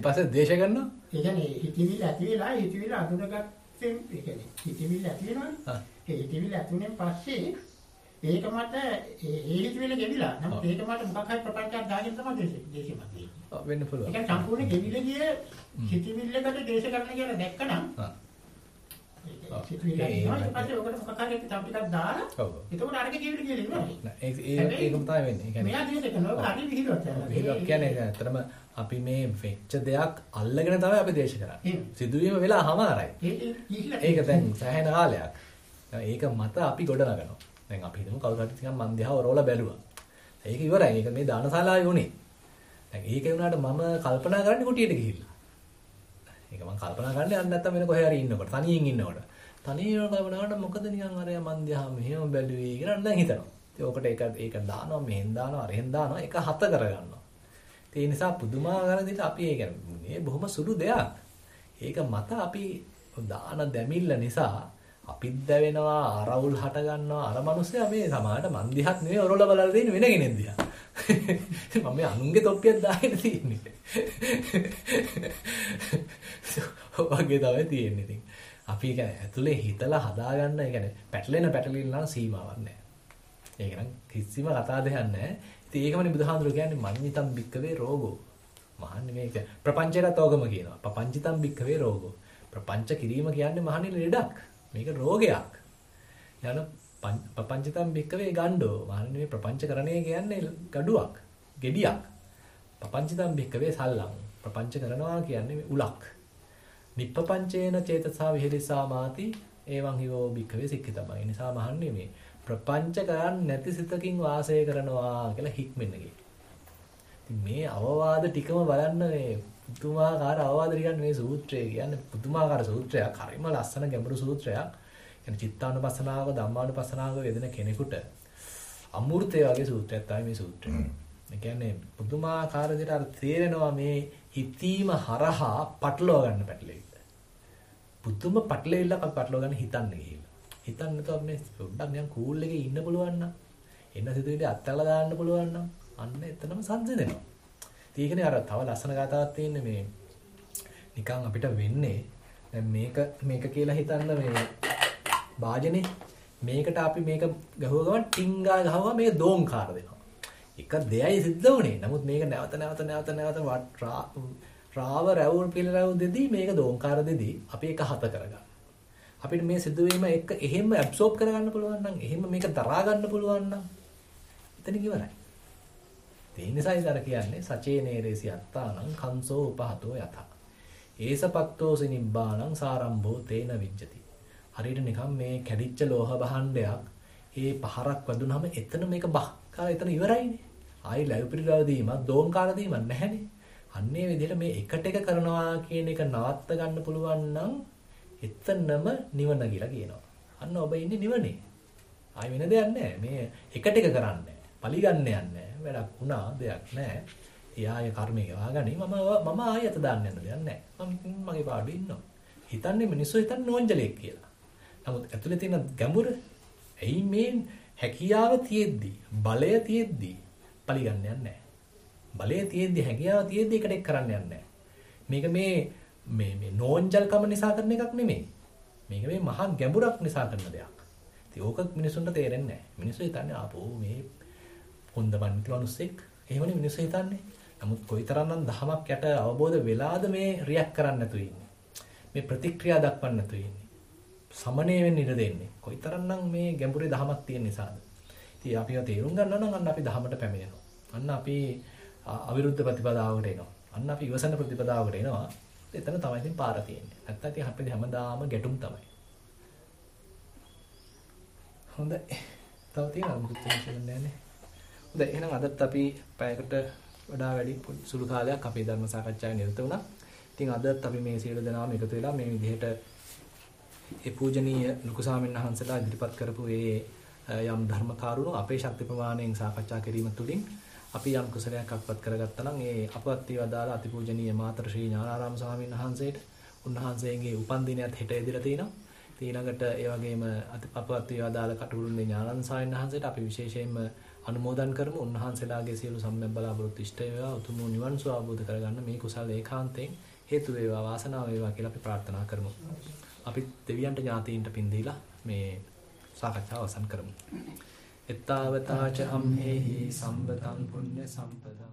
පස්සේ දේශ කරනවා. ඒ කියන්නේ හිතවිල්ල ඇති වෙලා හිතවිල්ල අඳුනගත්තෙන් ඒ කියන්නේ හිතවිල්ල ඇති වෙනවනේ. ආ. ඒ හිතවිල්ල ඇතුණෙන් පස්සේ ඒක මත ඒ ඒ හිතවිල්ල ගෙවිලා. නමුත් ඒක මත මොකක් හරි ප්‍රපංචයක් දාගෙන තමයි දේශ දේශමත් වෙන්නේ. ඔව්, වෙන්න පුළුවන්. කියන්නේ සම්පූර්ණ ගෙවිලා ගිය හිතවිල්ලකට දේශ කරන්න කියලා දැක්කනම් ආ. ඔව්. හිතවිල්ල ඒ- ඇතිවෙනවා ඊට පස්සේ ඔකට මොකක් හරි තව ටිකක් දාලා. එතකොට අරක ගෙවිලා කියලා ඉවරයි. ඒක ඒකම තමයි වෙන්නේ. ඒ කියන්නේ මෙයා දේශ කරනවා හරි විහිළුවක් කරනවා. විහිළුවක් කියන්නේ ඒක ඇත්තටම අපි මේ වෙච්ච දෙයක් අල්ලගෙන තමයි අපි දේශ කරන්නේ. සිදුවීම වෙලා හමාරයි. ඒක ඒක දැන් සෑහෙන කාලයක්. ඒක මත අපි ගොඩනගනවා. දැන් අපි හිතමු කවුරු හරි ටිකක් මන් දිහා ඔරවලා බැලුවා. ඒක ඉවරයි. ඒක මේ දානශාලාවේ උනේ. දැන් ඒක වුණාට මම කල්පනා කරන්නේ කුටියට ගිහිල්ලා. ඒක මම කල්පනා කරන්නේ අන්න නැත්තම් වෙන කොහේ හරි ඉන්නකොට තනියෙන් ඉන්නකොට. තනියම කල්පනා කරනකොට මොකද නිකන් අර මන් දිහා මෙහෙම බැලුවේ කියලා දැන් හිතනවා. ඉතින් ඕකට ඒක ඒක දානවා මෙහෙන් දානවා අරහෙන් දානවා ඒක හත කරගන්නවා. ඒ නිසා පුදුමාකාර විදිහට අපි ඒ කියන්නේ මේ බොහොම සුළු දෙයක්. ඒක මත අපි දාන දැමිල්ල නිසා අපිත් දැවෙනවා අරවුල් හට ගන්නවා අර මිනිස්සයා මේ සමාහට මන් දිහත් නෙවෙයි ඔරොල බලලා තියෙන වෙන කෙනෙක් දිහා. මම මේ අනුන්ගේ තොප්පියක් දාගෙන තියෙන්නේ. ඔයගේ තමයි තියෙන්නේ ඉතින්. අපි කියන්නේ ඇතුලේ හිතලා හදාගන්න ඒ කියන්නේ පැටලෙන පැටලිල්ල නම් සීමාවක් නැහැ. ඒක නම් කිසිම කතා දෙයක් නැහැ. ඉතින් ඒකමනේ බුදුහාඳුර කියන්නේ මඤ්ඤිතම් බික්කවේ රෝගෝ. මහන්නේ මේක ප්‍රපංචයට ඕගම කියනවා. පපංචිතම් බික්කවේ රෝගෝ. ප්‍රපංච කිරීම කියන්නේ මහන්නේ ලෙඩක්. මේක රෝගයක්. යන පපංචිතම් බික්කවේ ගණ්ඩෝ. මහන්නේ මේ ප්‍රපංචකරණය කියන්නේ gadu-ක්, gediyak. පපංචිතම් බික්කවේ සල්ලම්. ප්‍රපංච කරනවා කියන්නේ උලක්. නිප්පපංචේන චේතසා විහෙලිසා මාති එවං හිවෝ භික්ඛවේ සික්ඛිතමයි. නිසා මහන්නේ මේ ප්‍රපංච කරන්නේ නැති සිතකින් වාසය කරනවා කියලා හික්මෙන්න ඉතින් මේ අවවාද ටිකම බලන්න මේ පුදුමාකාර අවවාද ටිකක් මේ සූත්‍රය කියන්නේ පුදුමාකාර සූත්‍රයක්. හරිම ලස්සන ගැඹුරු සූත්‍රයක්. කියන්නේ චිත්තානුපස්සනාව ධම්මානුපස්සනාව යෙදෙන කෙනෙකුට අමෘතය වගේ සූත්‍රයක් තමයි මේ සූත්‍රය. ඒ කියන්නේ පුදුමාකාර විදිහට අර තේරෙනවා මේ හිතීම හරහා පටලවා ගන්න පැටලෙන්න. පුදුම පටලෙවිල්ලක් අපි පටලවා ගන්න හිතන්න ගිහිල්ලා. හිතන්න නැතුව මේ පොඩ්ඩක් නිකන් කූල් එකේ ඉන්න පුළුවන් නම් එන්න සිතුවිලි අත්හැරලා දාන්න පුළුවන් නම් අන්න එතනම සංසිඳෙනවා. ඉතින් ඒකනේ අර තව ලස්සන ගාතාවක් තියෙන්නේ මේ නිකන් අපිට වෙන්නේ දැන් මේක මේක කියලා හිතන්න මේ වාජනේ මේකට අපි මේක ගහුව ගමන් ටින්ගා ගහුවා මේ දෝංකාර දෙනවා. එක දෙයයි සිද්ධ වුනේ. නමුත් මේක නැවත නැවත නැවත නැවත රාව රැවුල් පිළ රැවුල් දෙදී මේක දෝංකාර දෙදී අපි ඒක හත කරගන්න. අපිට මේ සිදුවීම එක්ක එහෙම ඇබ්සෝබ් කරගන්න පුළුවන් නම් එහෙම මේක දරා ගන්න පුළුවන් නම් එතන ඉවරයි. ඒ නිසායි දර කියන්නේ සචේ නේරේසි අත්තානං කංසෝ උපහතෝ යත. ඒසපත්තෝසි නිබ්බානං සාරම්භෝ තේන විජ්ජති. හරියට නිකන් මේ කැඩිච්ච ලෝහ භාණ්ඩයක් ඒ පහරක් වැදුනහම එතන මේක බහ කාලා එතන ඉවරයිනේ. ආයි ලැබු පිළිරව දීමක් දෝංකාර දීමක් නැහැනේ. අන්නේ විදිහට මේ එකට එක කරනවා කියන එක නවත්ත ගන්න පුළුවන් නම් එතනම නිවන කියලා කියනවා. අන්න ඔබ ඉන්නේ නිවනේ. ආයි වෙන දෙයක් නැහැ. මේ එකට එක කරන්නේ. පලිගන්න යන්නේ වැඩක් වුණා දෙයක් නැහැ. එයාගේ කර්මය ගෙවාගනි මම මම ආයෙ අත දාන්න යන දෙයක් නැහැ. මම මගේ පාඩුවේ ඉන්නවා. හිතන්නේ මිනිස්සු හිතන්නේ නෝන්ජලෙක් කියලා. නමුත් ඇතුලේ තියෙන ගැඹුර එයි මේ හැකියාව තියෙද්දි බලය තියෙද්දි පලිගන්න යන්නේ නැහැ. බලය තියෙද්දි හැකියාව තියෙද්දි එකට එක් කරන්න යන්නේ නැහැ. මේක මේ මේ මේ නෝන්ජල්කම නිසා කරන එකක් නෙමෙයි. මේක මේ මහා ගැඹුරක් නිසා කරන දෙයක්. ඉතින් ඕක මිනිසුන්ට තේරෙන්නේ නැහැ. මිනිස්සු හිතන්නේ ආපෝ මේ හොඳ මනිත මිනිස්සෙක්. එහෙමනේ මිනිස්සු හිතන්නේ. නමුත් කොයිතරම්නම් දහමක් යට අවබෝධ වෙලාද මේ රියැක්ට් කරන්න නැතු ඉන්නේ. මේ ප්‍රතික්‍රියා දක්වන්න නැතු ඉන්නේ. සමනය වෙන්න ඉඩ දෙන්නේ. කොයිතරම්නම් මේ ගැඹුරේ දහමක් තියෙන නිසාද. ඉතින් අපිව තේරුම් ගන්න නම් අන්න අපි දහමට පැමිණෙනවා. අන්න අපි අවිරුද්ධ ප්‍රතිපදාවකට එනවා. අන්න අපි ඉවසන ප්‍රතිපදාවකට එනවා. එතන තමයි ඉතින් පාර තියෙන්නේ. නැත්තම් ඉතින් අපේ හැමදාම ගැටුම් තමයි. හොඳයි. තව තියෙනවා මොකද කියන්නේ නැහැ. හොඳයි එහෙනම් අදත් අපි පැයකට වඩා වැඩි සුළු කාලයක් අපේ ධර්ම සාකච්ඡාවේ නිරත වුණා. ඉතින් අදත් අපි මේ සියලු දෙනාම එකතු වෙලා මේ විදිහට ඒ පූජනීය ලුකු ස්වාමීන් වහන්සේලා ඉදිරිපත් කරපු ඒ යම් ධර්ම කාරුණු අපේ ශක්ති ප්‍රමාණයෙන් සාකච්ඡා කිරීම තුළින් අපි යම් කුසලයක් අත්පත් කරගත්තා නම් ඒ අපවත් වේදාල අතිපූජනීය මාතර ශ්‍රී ඥානාරාම ස්වාමීන් වහන්සේට උන්වහන්සේගේ උපන් දිනයත් හෙට ඉදිරියට තිනවා. ඊළඟට ඒ වගේම අපවත් වේදාල කටුරුන්නේ ඥානන් ස්වාමීන් වහන්සේට අපි විශේෂයෙන්ම අනුමෝදන් කරමු. උන්වහන්සේලාගේ සියලු සම්මත බලාපොරොත්තු ඉෂ්ට වේවා. උතුම් නිවන් සුව අවබෝධ කරගන්න මේ කුසල ඒකාන්තයෙන් හේතු වේවා වාසනාව වේවා කියලා අපි ප්‍රාර්ථනා කරමු. අපි දෙවියන්ට ඥාතීන්ට පින් දීලා මේ සාකච්ඡාව අවසන් කරමු. එත්තාවතාච අම්හෙහි සම්බතං පුඤ්ඤ සම්පදං